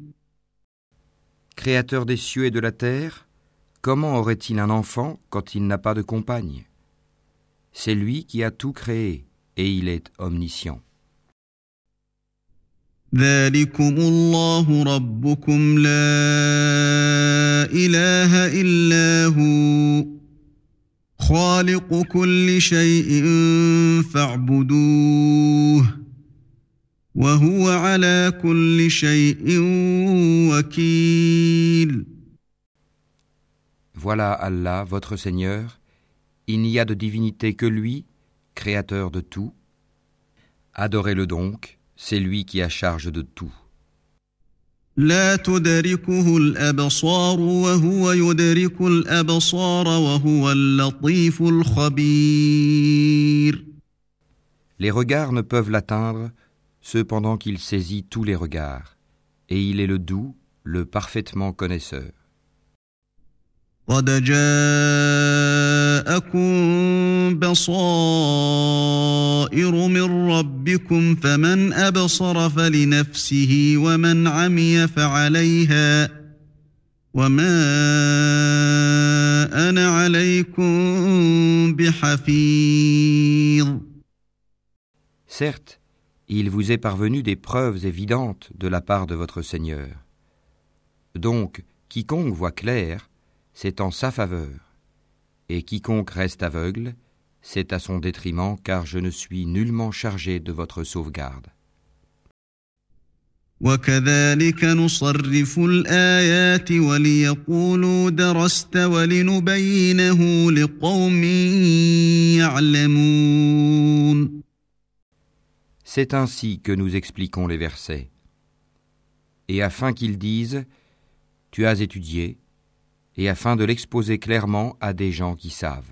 Créateur des cieux et de la terre, comment aurait-il un enfant quand il n'a pas de compagne? C'est lui qui a tout créé et il est omniscient. Voilà Allah, votre Seigneur, il n'y a de divinité que lui, créateur de tout. Adorez-le donc, c'est lui qui a charge de tout. Les regards ne peuvent l'atteindre, cependant qu'il saisit tous les regards, et il est le doux, le parfaitement connaisseur. Certes, il vous est parvenu des preuves évidentes de la part de votre Seigneur. Donc, quiconque voit clair, c'est en sa faveur, et quiconque reste aveugle, c'est à son détriment, car je ne suis nullement chargé de votre sauvegarde. C'est ainsi que nous expliquons les versets. Et afin qu'ils disent Tu as étudié, et afin de l'exposer clairement à des gens qui savent.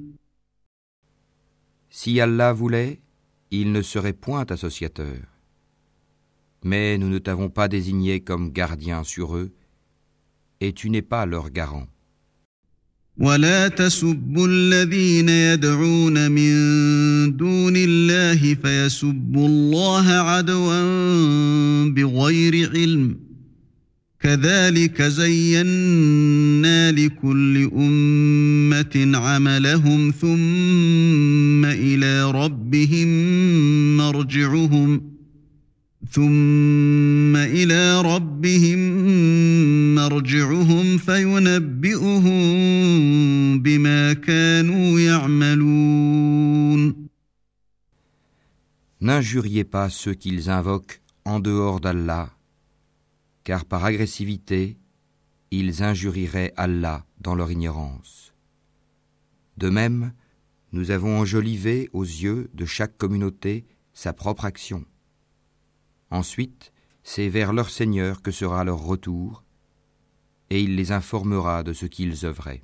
Si Allah voulait, il ne serait point associateur. Mais nous ne t'avons pas désigné comme gardien sur eux, et tu n'es pas leur garant. ولا تسبوا الذين يدعون من دون الله فيسبوا الله عدوا بغير علم كذلك زينا لكل أمة عملهم ثم إلى ربهم مرجعهم ۖ ثم إلى ربهم مرجعهم فينبئهم بما كانوا يعملون. N'injuriez pas ceux qu'ils invoquent en dehors d'Allah, car par agressivité, ils injurieraient Allah dans leur ignorance. De même, nous avons enjolivé aux yeux de chaque communauté sa propre action. Ensuite, c'est vers leur Seigneur que sera leur retour, et il les informera de ce qu'ils œuvraient.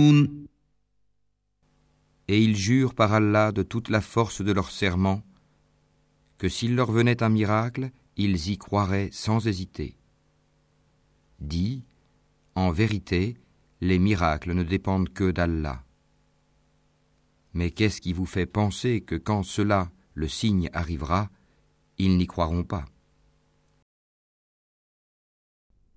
Et ils jurent par Allah de toute la force de leur serment que s'il leur venait un miracle, ils y croiraient sans hésiter. Dis, en vérité, les miracles ne dépendent que d'Allah. Mais qu'est-ce qui vous fait penser que quand cela le signe arrivera, ils n'y croiront pas?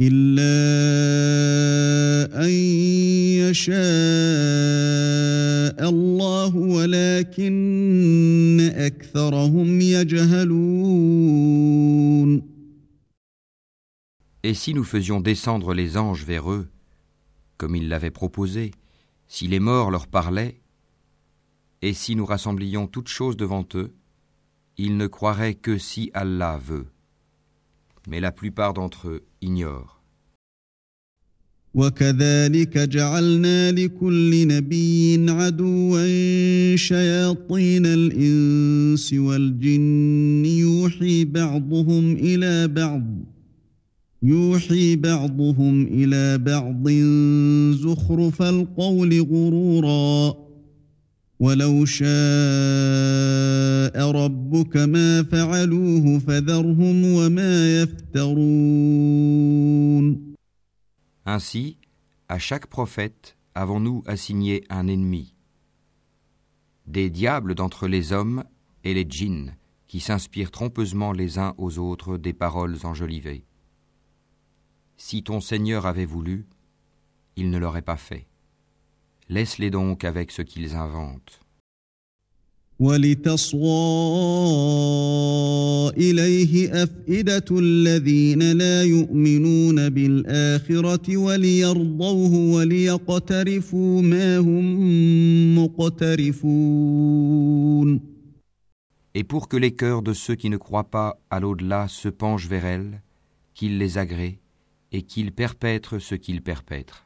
Et si nous faisions descendre les anges vers eux, comme ils l'avaient proposé, si les morts leur parlaient, et si nous rassemblions toutes choses devant eux, ils ne croiraient que si Allah veut. Mais la plupart d'entre eux ignorent. وكذلك جعلنا لكل نبي عدوا شياطين الإنس والجن يوحي بعضهم إلى بعض يوحي بعضهم إلى بعض زخرف القول غرورا ولو شاء ربك ما فعلوه فذرهم وما يفترون Ainsi, à chaque prophète avons-nous assigné un ennemi, des diables d'entre les hommes et les djinns qui s'inspirent trompeusement les uns aux autres des paroles enjolivées. Si ton Seigneur avait voulu, il ne l'aurait pas fait. Laisse-les donc avec ce qu'ils inventent. ولتصغى إليه أفئدة الذين لا يؤمنون بالآخرة وليرضوه وليقترفوا ما هم مقترفون Et pour que les cœurs de ceux qui ne croient pas à l'au-delà se penchent vers elle, qu'ils les agréent et qu'ils perpètrent ce qu'ils perpètrent.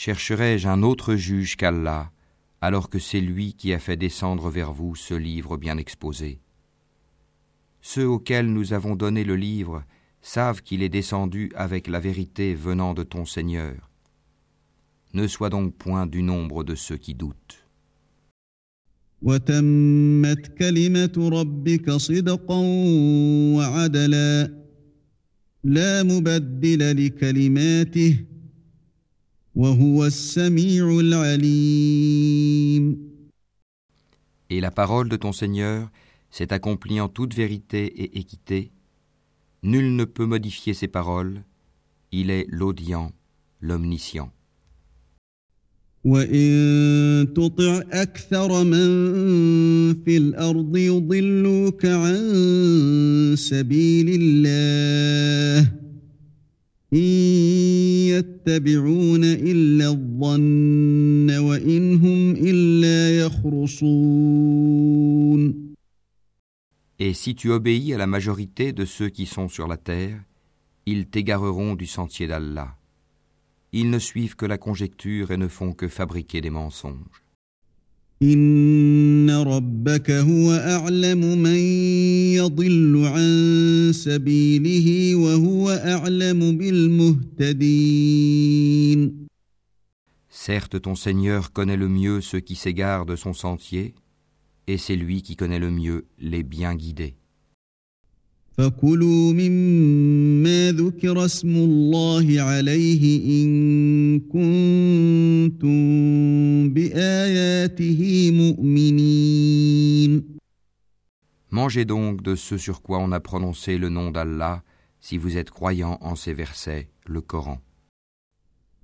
Chercherai-je un autre juge qu'Allah alors que c'est lui qui a fait descendre vers vous ce livre bien exposé? Ceux auxquels nous avons donné le livre savent qu'il est descendu avec la vérité venant de ton Seigneur. Ne sois donc point du nombre de ceux qui doutent. Et la parole de ton Seigneur s'est accomplie en toute vérité et équité. Nul ne peut modifier ses paroles. Il est l'audient, l'omniscient. Et si tu obéis à la majorité de ceux qui sont sur la terre, ils t'égareront du sentier d'Allah. Ils ne suivent que la conjecture et ne font que fabriquer des mensonges. Certes, ton Seigneur connaît le mieux ceux qui s'égarent de son sentier, et c'est lui qui connaît le mieux les bien guidés. فكلوا مما ذكر اسم الله عليه إن كنتم بآياته مؤمنين Mangez donc de ce sur quoi on a prononcé le nom d'Allah si vous êtes croyants en ces versets, le Coran.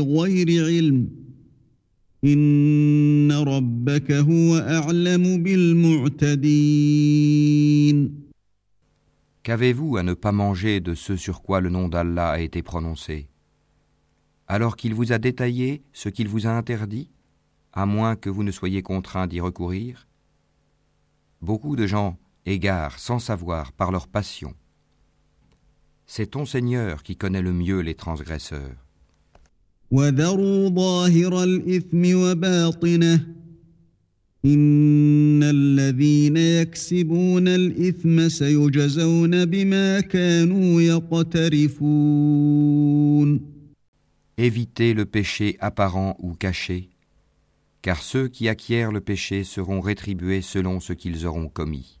بغير علم إن ربك هو أعلم بالمعتدين Qu'avez-vous à ne pas manger de ce sur quoi le nom d'Allah a été prononcé Alors qu'il vous a détaillé ce qu'il vous a interdit, à moins que vous ne soyez contraint d'y recourir Beaucoup de gens égarent sans savoir par leur passion. C'est ton Seigneur qui connaît le mieux les transgresseurs. Évitez le péché apparent ou caché, car ceux qui acquièrent le péché seront rétribués selon ce qu'ils auront commis.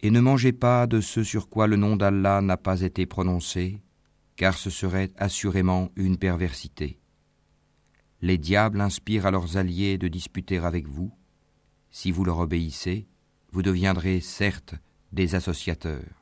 Et ne mangez pas de ce sur quoi le nom d'Allah n'a pas été prononcé, car ce serait assurément une perversité. Les diables inspirent à leurs alliés de disputer avec vous. Si vous leur obéissez, vous deviendrez certes des associateurs.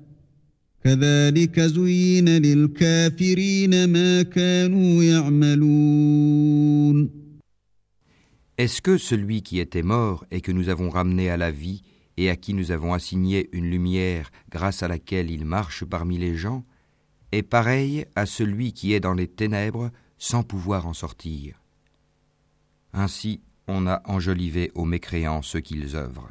كذلك زين للكافرين ما كانوا يعملون Est-ce que celui qui était mort et que nous avons ramené à la vie et à qui nous avons assigné une lumière grâce à laquelle il marche parmi les gens est pareil à celui qui est dans les ténèbres sans pouvoir en sortir Ainsi, on a enjolivé aux mécréants ce qu'ils œuvrent.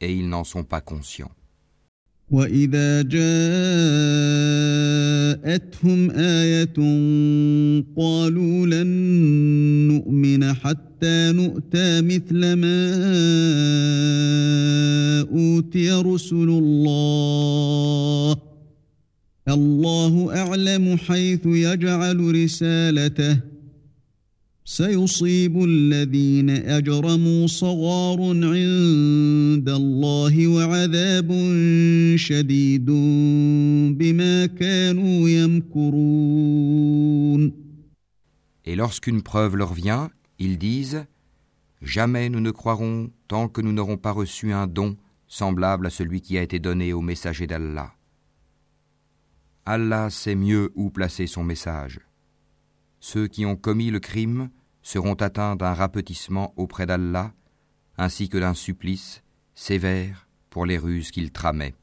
et ils n'en sont pas conscients. وإذا جاءتهم آية قالوا لن نؤمن حتى نؤتى مثل ما أوتي رسل الله الله أعلم حيث يجعل رسالته سيصيب الذين أجرموا صغار عند الله وعذاب شديد بما كانوا يمكرون Et lorsqu'une preuve leur vient, ils disent Jamais nous ne croirons tant que nous n'aurons pas reçu un don semblable à celui qui a été donné au messager d'Allah. Allah sait mieux où placer son message. Ceux qui ont commis le crime seront atteints d'un rapetissement auprès d'Allah, ainsi que d'un supplice sévère pour les ruses qu'ils tramaient.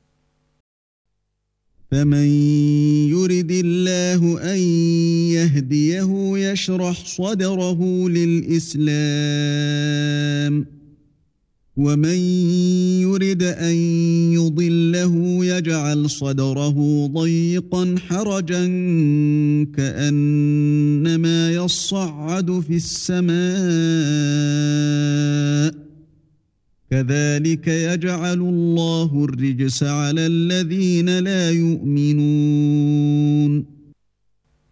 فمن يرد الله أن يهديه يشرح صدره للإسلام ومن يرد أن يضله يجعل صدره ضيقا حرجا كأنما يصعد في السماء كذلك يجعل الله الرجس على الذين لا يؤمنون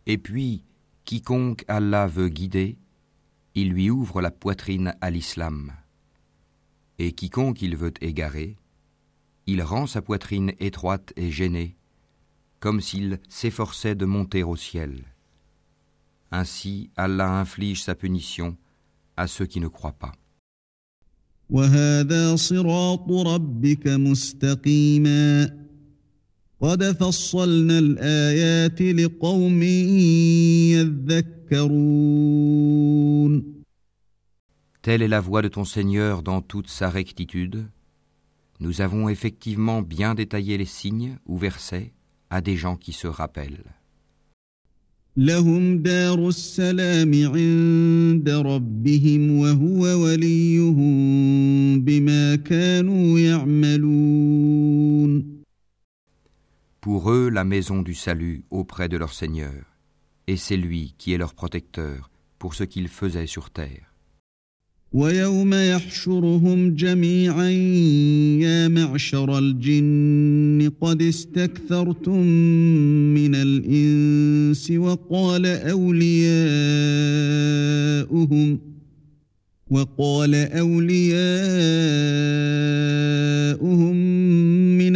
Et puis, quiconque Allah veut guider, il lui ouvre la poitrine à l'islam. Et quiconque il veut égarer, il rend sa poitrine étroite et gênée, comme s'il s'efforçait de monter au ciel. Ainsi Allah inflige sa punition à ceux qui ne croient pas. وهذا صراط ربك مستقيما قد فصلنا الآيات لقوم يذكرون Telle est la voix de ton Seigneur dans toute sa rectitude. Nous avons effectivement bien détaillé les signes ou versets à des gens qui se rappellent. Pour eux, la maison du salut auprès de leur Seigneur, et c'est lui qui est leur protecteur pour ce qu'ils faisaient sur terre. ويوم يحشرهم جميعا يا معشر الجن قد استكثرتم من الإنس وقال أولياؤهم وقال أولياؤهم من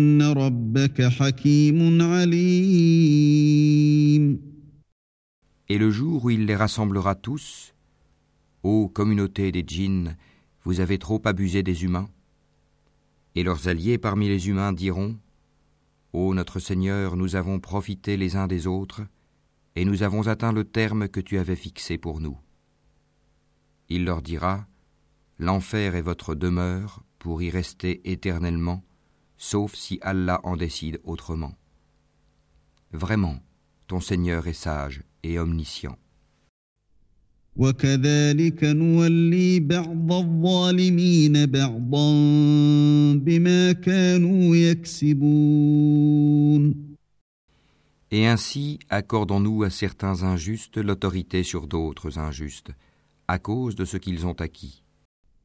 Et le jour où il les rassemblera tous, ô communauté des djinns, vous avez trop abusé des humains Et leurs alliés parmi les humains diront Ô notre Seigneur, nous avons profité les uns des autres, et nous avons atteint le terme que tu avais fixé pour nous. Il leur dira L'enfer est votre demeure pour y rester éternellement, sauf si Allah en décide autrement. Vraiment, ton Seigneur est sage et omniscient. وكذلك نولي بعض الظالمين بعضا بما كانوا يكسبون Et ainsi accordons-nous à certains injustes l'autorité sur d'autres injustes, à cause de ce qu'ils ont acquis.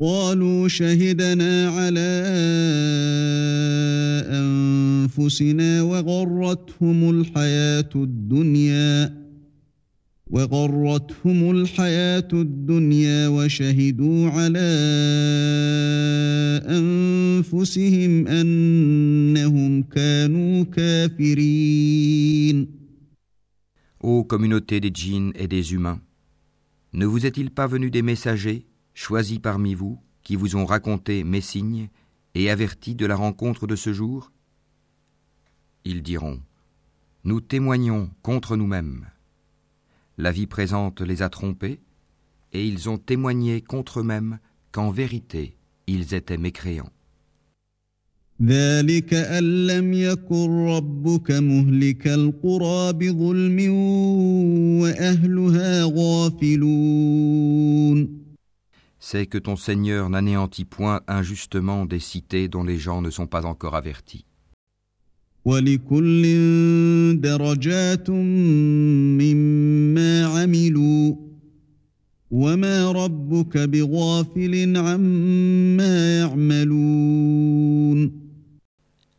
قالوا شهدنا على أنفسنا وغرتهم الحياة الدنيا وغرتهم الحياة الدنيا وشهدوا على أنفسهم أنهم كانوا كافرين. Ô communauté des djinns et des humains, ne vous est-il pas venu des messagers, choisis parmi vous, qui vous ont raconté mes signes et avertis de la rencontre de ce jour Ils diront, Nous témoignons contre nous-mêmes. La vie présente les a trompés, et ils ont témoigné contre eux-mêmes qu'en vérité ils étaient mécréants. ذلك أن لم يكن ربك مهلك القرى بظلم وأهلها غافلون c'est que ton Seigneur n'anéantit point injustement des cités dont les gens ne sont pas encore avertis.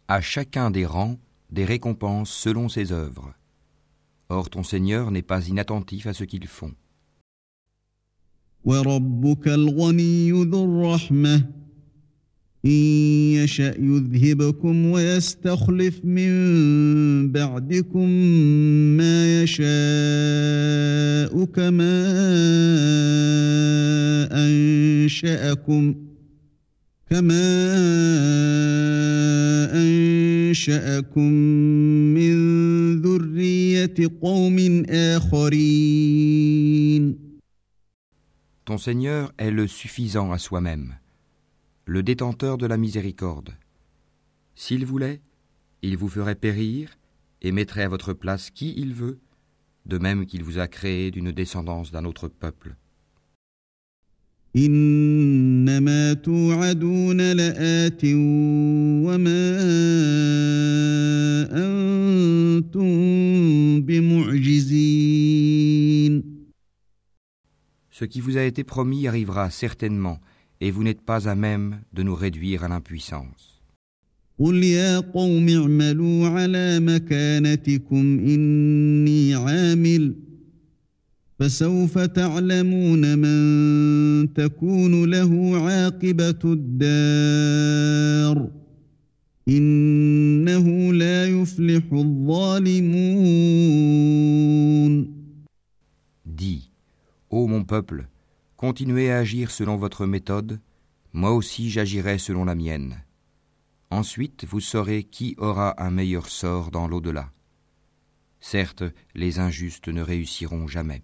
À chacun des rangs, des récompenses selon ses œuvres. Or ton Seigneur n'est pas inattentif à ce qu'ils font. وربك الغني ذو الرحمة. إن يشأ يذهبكم ويستخلف من بعدكم ما يشاء كما أنشأكم كما أنشأكم من ذرية قوم آخرين. Ton Seigneur est le suffisant à soi-même, le détenteur de la miséricorde. S'il voulait, il vous ferait périr et mettrait à votre place qui il veut, de même qu'il vous a créé d'une descendance d'un autre peuple. إنما توعدون لآت وما أنتم بمعجزين Ce qui vous a été promis arrivera certainement, et vous n'êtes pas à même de nous réduire à l'impuissance. قل يا قوم اعملوا على مكانتكم إني عامل فسوف تعلمون من تكون له عاقبة الدار إنه لا يفلح الظالمون Dis, ô mon peuple, continuez à agir selon votre méthode, moi aussi j'agirai selon la mienne. Ensuite vous saurez qui aura un meilleur sort dans l'au-delà. Certes, les injustes ne réussiront jamais.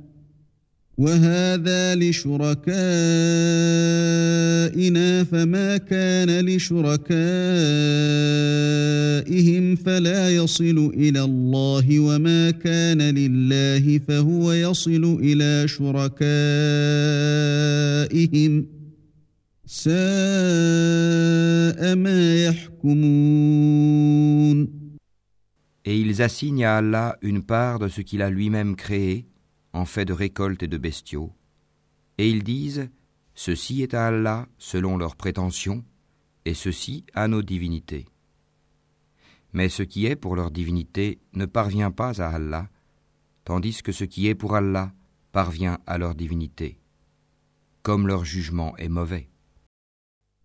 وهذا لشركائنا فما كان لشركائهم فلا يصل إلى الله وما كان لله فهو يصل إلى شركائهم ساء ما يحكمون. Et ils assignent à Allah une part de ce qu'il a lui-même créé, en fait de récoltes et de bestiaux. Et ils disent, Ceci est à Allah selon leurs prétentions, et ceci à nos divinités. Mais ce qui est pour leur divinité ne parvient pas à Allah, tandis que ce qui est pour Allah parvient à leur divinité. comme leur jugement est mauvais.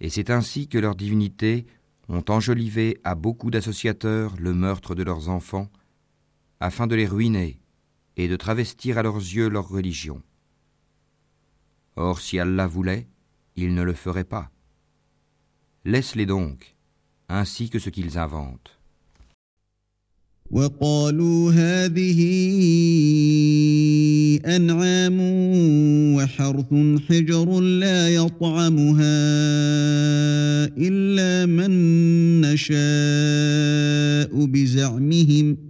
Et c'est ainsi que leurs divinités ont enjolivé à beaucoup d'associateurs le meurtre de leurs enfants, afin de les ruiner et de travestir à leurs yeux leur religion. Or, si Allah voulait, il ne le ferait pas. Laisse-les donc, ainsi que ce qu'ils inventent. وقالوا هذه أنعام وحرث حجر لا يطعمها إلا من نشاء بزعمهم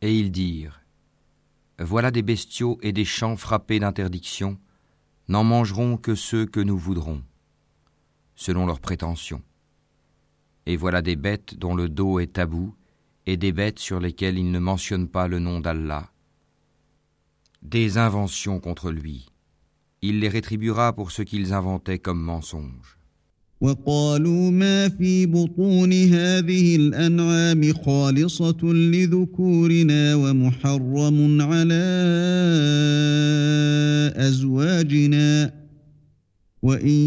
Et ils dirent Voilà des bestiaux et des champs frappés d'interdiction, n'en mangeront que ceux que nous voudrons, selon leurs prétentions. Et voilà des bêtes dont le dos est tabou, et des bêtes sur lesquelles ils ne mentionnent pas le nom d'Allah. Des inventions contre lui. Il les rétribuera pour ce qu'ils inventaient comme mensonges. وقالوا ما في بطون هذه الأنعام خالصة لذكورنا ومحرم على أزواجنا. وإن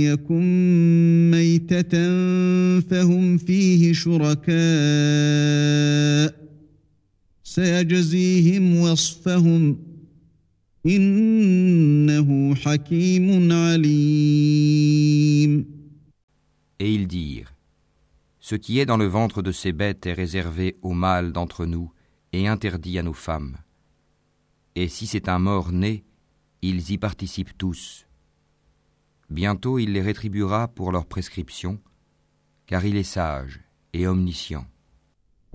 يكن ميتة فهم فيه شركاء. سيجزيهم وصفهم. Et ils dirent Ce qui est dans le ventre de ces bêtes est réservé aux mâles d'entre nous et interdit à nos femmes. Et si c'est un mort né, ils y participent tous. Bientôt il les rétribuera pour leur prescription, car il est sage et omniscient.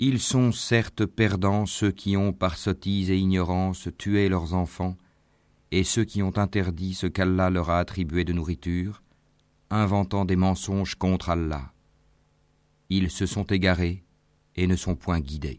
Ils sont certes perdants ceux qui ont par sottise et ignorance tué leurs enfants, et ceux qui ont interdit ce qu'Allah leur a attribué de nourriture, inventant des mensonges contre Allah. Ils se sont égarés et ne sont point guidés.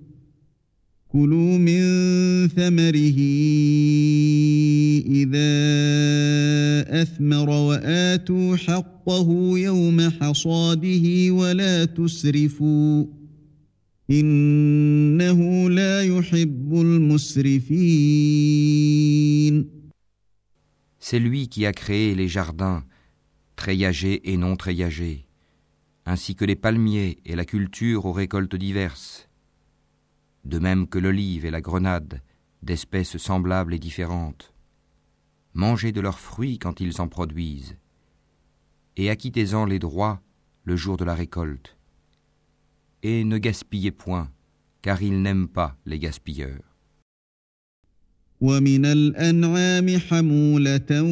كلوا من ثمره إذا أثمر وآتوا حقه يوم حصاده ولا تسرفوا إنه لا يحب المسرفين C'est lui qui a créé les jardins, treillagés et non treillagés, ainsi que les palmiers et la culture aux récoltes diverses de même que l'olive et la grenade, d'espèces semblables et différentes. Mangez de leurs fruits quand ils en produisent, et acquittez-en les droits le jour de la récolte. Et ne gaspillez point, car il n'aime pas les gaspilleurs. ومن الأنعام حمولة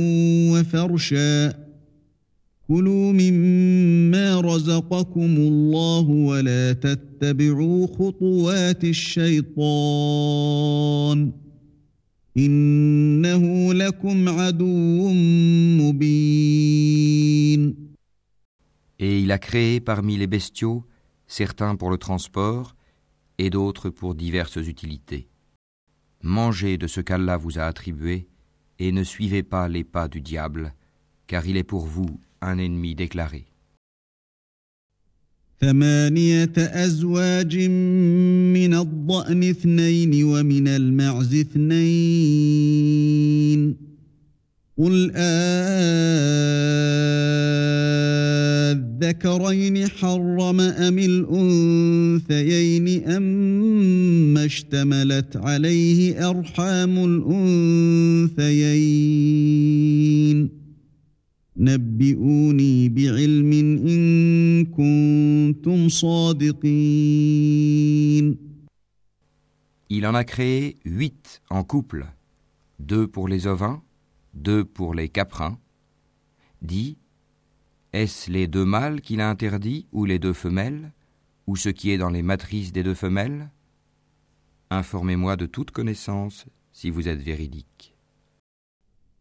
وفرشا كلوا مما رزقكم الله ولا تتبعوا خطوات الشيطان إنه لكم عدو مبين Et il a créé parmi les bestiaux certains pour le transport et d'autres pour diverses utilités. Mangez de ce qu'Allah vous a attribué et ne suivez pas les pas du diable, car il est pour vous un ennemi déclaré. ثمانية أزواج من الضأن اثنين ومن المعز اثنين قل أذكرين حرم أم الأنثيين أما اشتملت عليه أرحام الأنثيين نبئوني بعلم إن كنتم صادقين Il en a créé huit en couple, deux pour les ovins, deux pour les caprins. Dit Est-ce les deux mâles qu'il a interdits ou les deux femelles, ou ce qui est dans les matrices des deux femelles Informez-moi de toute connaissance si vous êtes véridique.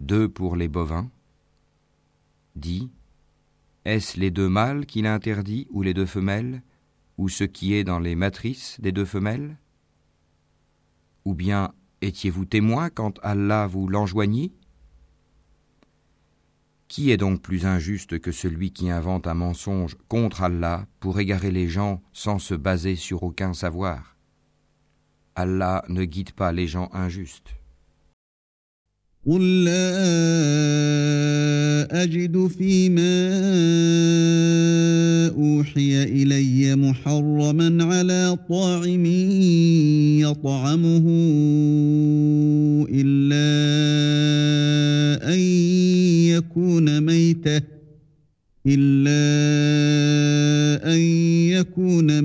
deux pour les bovins. Dit Est-ce les deux mâles qu'il a interdits ou les deux femelles, ou ce qui est dans les matrices des deux femelles? Ou bien étiez-vous témoin quand Allah vous l'enjoignit? Qui est donc plus injuste que celui qui invente un mensonge contre Allah pour égarer les gens sans se baser sur aucun savoir? Allah ne guide pas les gens injustes. قل لا أجد فيما أوحي إلي محرما على طاعم يطعمه إلا أن يكون ميتة إلا أن يكون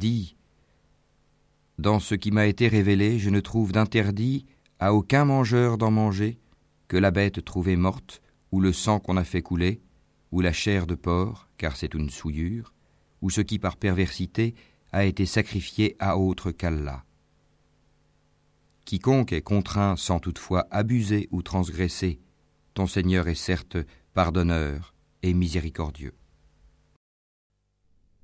Dis, dans ce qui m'a été révélé, je ne trouve d'interdit à aucun mangeur d'en manger que la bête trouvée morte, ou le sang qu'on a fait couler, ou la chair de porc, car c'est une souillure, ou ce qui par perversité a été sacrifié à autre qu'Allah. Quiconque est contraint sans toutefois abuser ou transgresser, ton Seigneur est certes pardonneur et miséricordieux.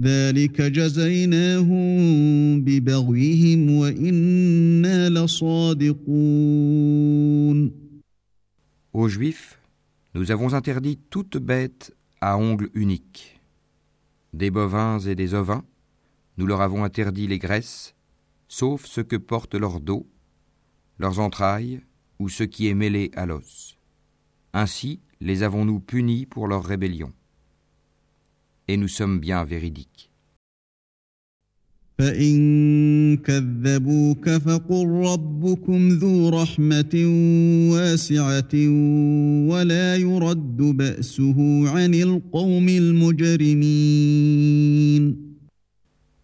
ذلك جزيناهم ببغيهم وإنا لصادقون Aux Juifs, nous avons interdit toute bête à ongles uniques, des bovins et des ovins, nous leur avons interdit les graisses, sauf ce que portent leurs dos, leurs entrailles ou ce qui est mêlé à l'os. Ainsi les avons-nous punis pour leur rébellion. Et nous sommes bien véridiques.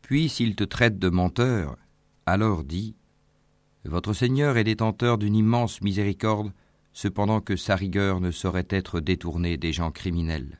Puis s'il te traite de menteur, alors dis Votre Seigneur est détenteur d'une immense miséricorde, cependant que sa rigueur ne saurait être détournée des gens criminels.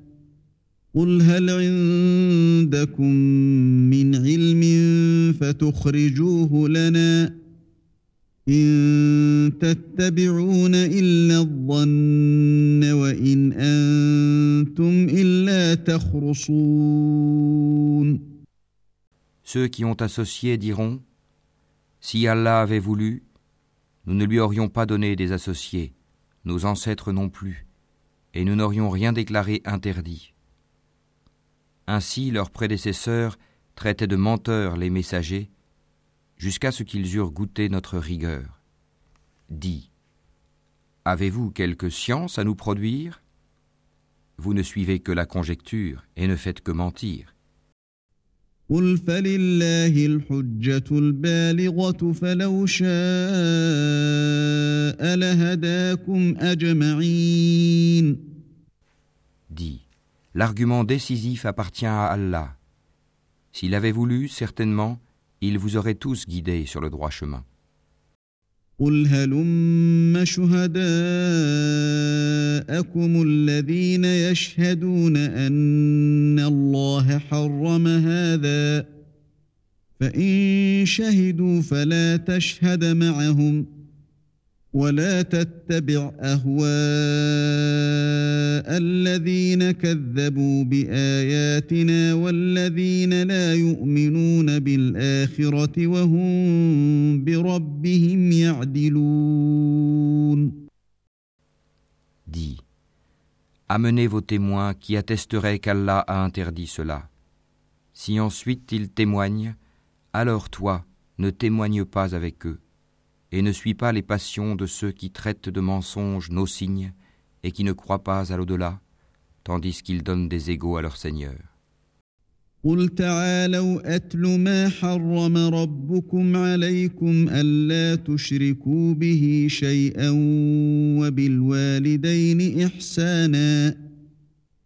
قل هل عندكم من علم فتخرجوه لنا إن تتبعون إلا الظن وإن أنتم إلا تخرصون Ceux qui ont associé diront Si Allah avait voulu, nous ne lui aurions pas donné des associés, nos ancêtres non plus, et nous n'aurions rien déclaré interdit. Ainsi leurs prédécesseurs traitaient de menteurs les messagers, jusqu'à ce qu'ils eurent goûté notre rigueur. Dis, avez-vous quelque science à nous produire Vous ne suivez que la conjecture et ne faites que mentir. قل فلله الحجة البالغة فلو شاء لهداكم أجمعين Dis, l'argument décisif appartient à Allah. S'il avait voulu, certainement, il vous aurait tous guidés sur le droit chemin. قل هلم شهداءكم الذين يشهدون أن الله حرم هذا فإن شهدوا فلا تشهد معهم ۖ ولا تتبع اهواء الذين كذبوا باياتنا والذين لا يؤمنون بالاخره وهم بربهم يعدلون Dis, amenez vos témoins qui attesteraient qu'Allah a interdit cela. Si ensuite ils témoignent, alors toi, ne témoigne pas avec eux. et ne suis pas les passions de ceux qui traitent de mensonges nos signes et qui ne croient pas à l'au-delà, tandis qu'ils donnent des égaux à leur Seigneur. قل تعالوا أتل ما حرم ربكم عليكم ألا تشركوا به شيئا وبالوالدين إحسانا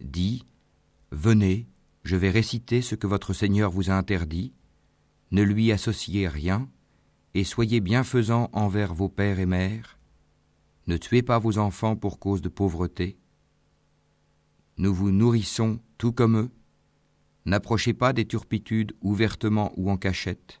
Dis, venez, je vais réciter ce que votre Seigneur vous a interdit, ne lui associez rien, et soyez bienfaisants envers vos pères et mères, ne tuez pas vos enfants pour cause de pauvreté, nous vous nourrissons tout comme eux, n'approchez pas des turpitudes ouvertement ou en cachette,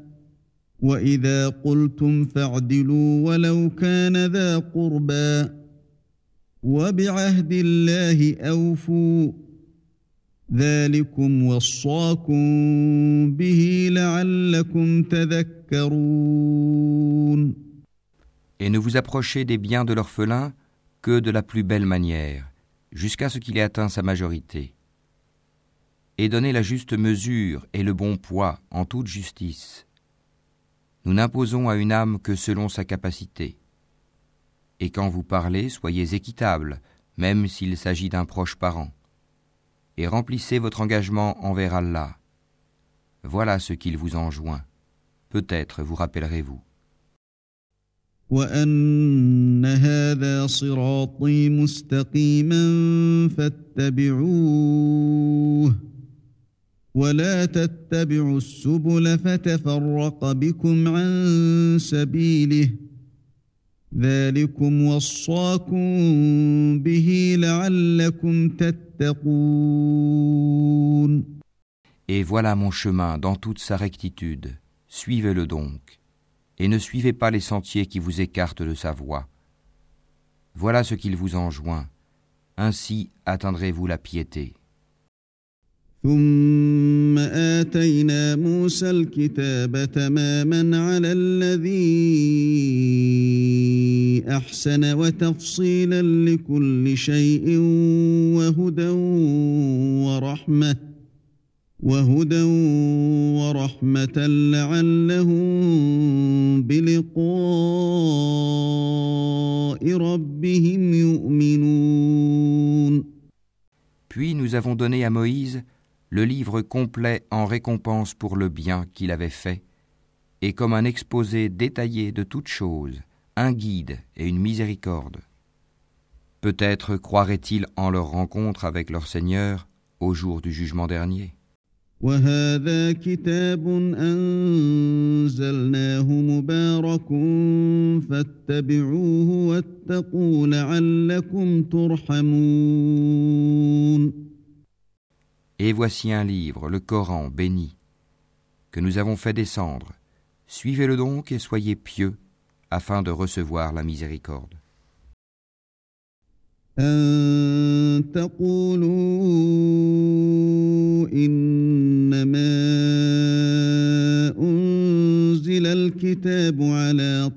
وإذا قلتم فاعدلوا ولو كان ذا قربى وبعهد الله أوفوا ذلكم وصاكم به لعلكم تذكرون Et ne vous approchez des biens de l'orphelin que de la plus belle manière, jusqu'à ce qu'il ait atteint sa majorité. Et donnez la juste mesure et le bon poids en toute justice. Nous n'imposons à une âme que selon sa capacité. Et quand vous parlez, soyez équitable, même s'il s'agit d'un proche parent. Et remplissez votre engagement envers Allah. Voilà ce qu'il vous enjoint. Peut-être vous rappellerez-vous. وأن هذا صراطي مستقيما فاتبعوه ولا تتبعوا السبل فتفرق بكم عن سبيله ذلكم وصاكم به لعلكم تتقون Et voilà mon chemin dans toute sa rectitude. Suivez-le donc. et ne suivez pas les sentiers qui vous écartent de sa voie. Voilà ce qu'il vous enjoint. Ainsi atteindrez-vous la piété. ثم آتينا موسى الكتاب تماما على الذي أحسن وتفصيلا لكل شيء وهدى ورحمة وهدى ورحمة لعلهم بلقاء ربهم يؤمنون. Puis nous avons donné à Moïse le livre complet en récompense pour le bien qu'il avait fait, et comme un exposé détaillé de toutes choses, un guide et une miséricorde. Peut-être croiraient-ils en leur rencontre avec leur Seigneur au jour du jugement dernier. وهذا كتاب أنزلناه مبارك فاتبعوه واتقوا لعلكم ترحمون Et voici un livre, le Coran béni, que nous avons fait descendre. Suivez-le donc et soyez pieux afin de recevoir la miséricorde. أن تقولوا إنما أنزل الكتاب على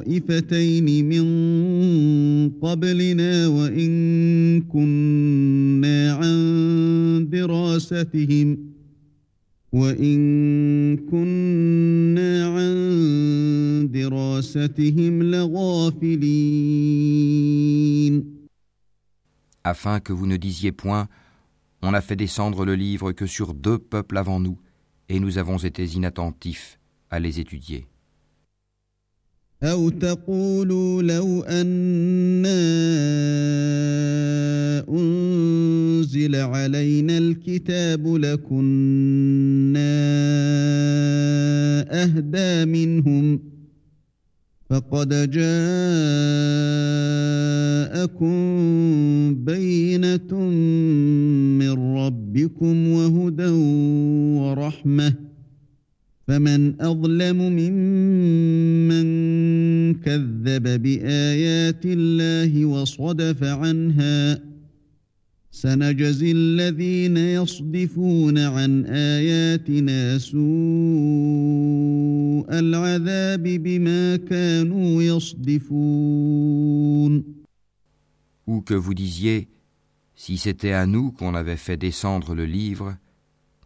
طائفتين من قبلنا وإن كنا عن دراستهم وإن كنا عن دراستهم لغافلين Afin que vous ne disiez point, on a fait descendre le livre que sur deux peuples avant nous, et nous avons été inattentifs à les étudier. أو تقولوا لو أنا أنزل علينا الكتاب لكنا أهدى منهم فقد جاءكم بينة من ربكم وهدى ورحمة فمن أظلم ممن كذب بآيات الله وصدف عنها سنجزي الذين يصدفون عن آياتنا سوء العذاب بما كانوا يصدفون Ou que vous disiez, si c'était à nous qu'on avait fait descendre le livre,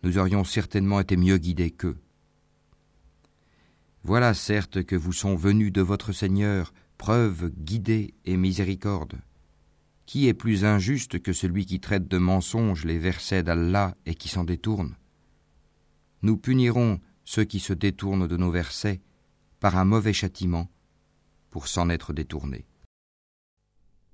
nous aurions certainement été mieux guidés qu'eux. Voilà certes que vous sont venus de votre Seigneur preuve, guidée et miséricorde. Qui est plus injuste que celui qui traite de mensonges les versets d'Allah et qui s'en détourne? Nous punirons ceux qui se détournent de nos versets par un mauvais châtiment pour s'en être détournés.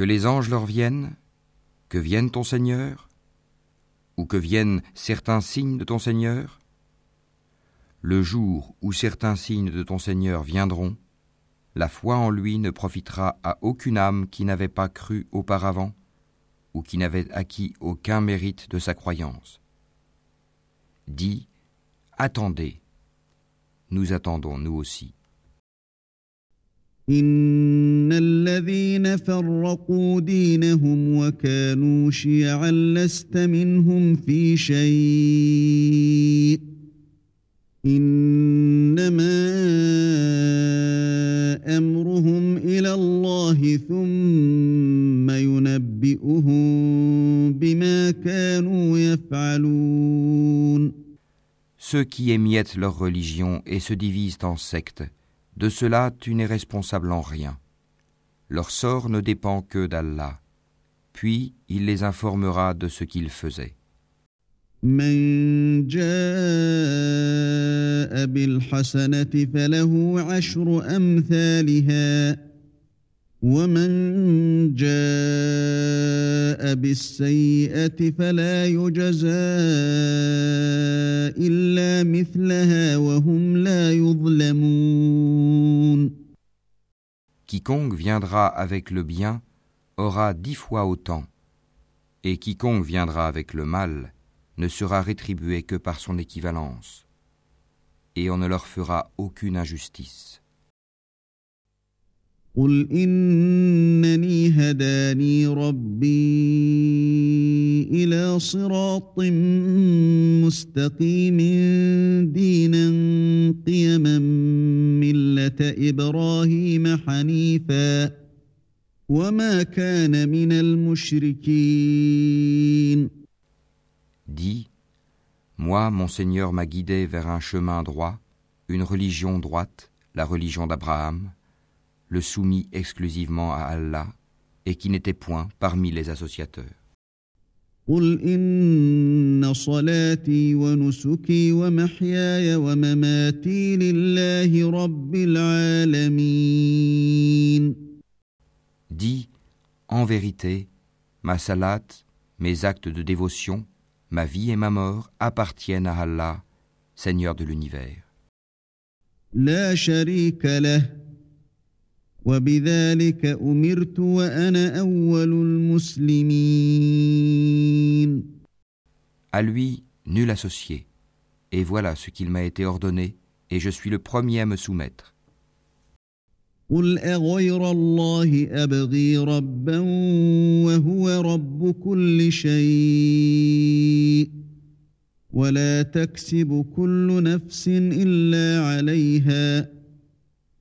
Que les anges leur viennent Que vienne ton Seigneur Ou que viennent certains signes de ton Seigneur? Le jour où certains signes de ton Seigneur viendront, la foi en lui ne profitera à aucune âme qui n'avait pas cru auparavant ou qui n'avait acquis aucun mérite de sa croyance. Dis, attendez, nous attendons nous aussi. ان الذين فرقوا دينهم وكانوا شيعا لست منهم في شيء انما امرهم إلى الله ثم ينبئهم بما كانوا يفعلون Ceux qui émiettent leur religion et se divisent en sectes De cela tu n'es responsable en rien. Leur sort ne dépend que d'Allah. Puis il les informera de ce qu'ils faisaient. Quiconque viendra avec le bien aura dix fois autant, et quiconque viendra avec le mal ne sera rétribué que par son équivalence, et on ne leur fera aucune injustice. قل إنني هداني ربي إلى صراط مستقيم دينا قيما ملة إبراهيم حنيفا وما كان من المشركين Dis, moi, mon Seigneur m'a guidé vers un chemin droit, une religion droite, la religion d'Abraham, le soumis exclusivement à Allah et qui n'était point parmi les associateurs. Dis, en vérité, ma salat, mes actes de dévotion, ma vie et ma mort appartiennent à Allah, Seigneur de l'univers. وبذلك أمرت وأنا أول المسلمين À lui, nul associé. Et voilà ce qu'il m'a été ordonné, et je suis le premier à me soumettre. قل أغير الله أبغي ربا وهو رب كل شيء ولا تكسب كل نفس إلا عليها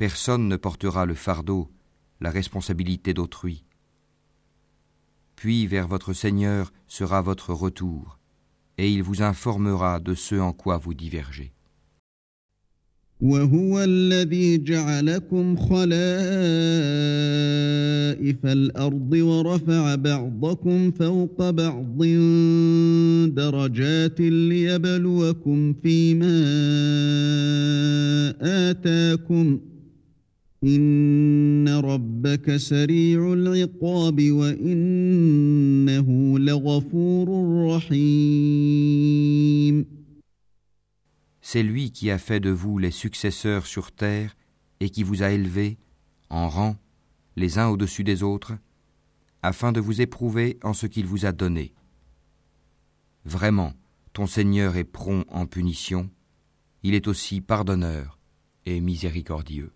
Personne ne portera le fardeau, la responsabilité d'autrui. Puis vers votre Seigneur sera votre retour, et il vous informera de ce en quoi vous divergez. C'est lui qui a fait de vous les successeurs sur terre et qui vous a élevés en rang, les uns au-dessus des autres, afin de vous éprouver en ce qu'il vous a donné. Vraiment, ton Seigneur est prompt en punition, il est aussi pardonneur et miséricordieux.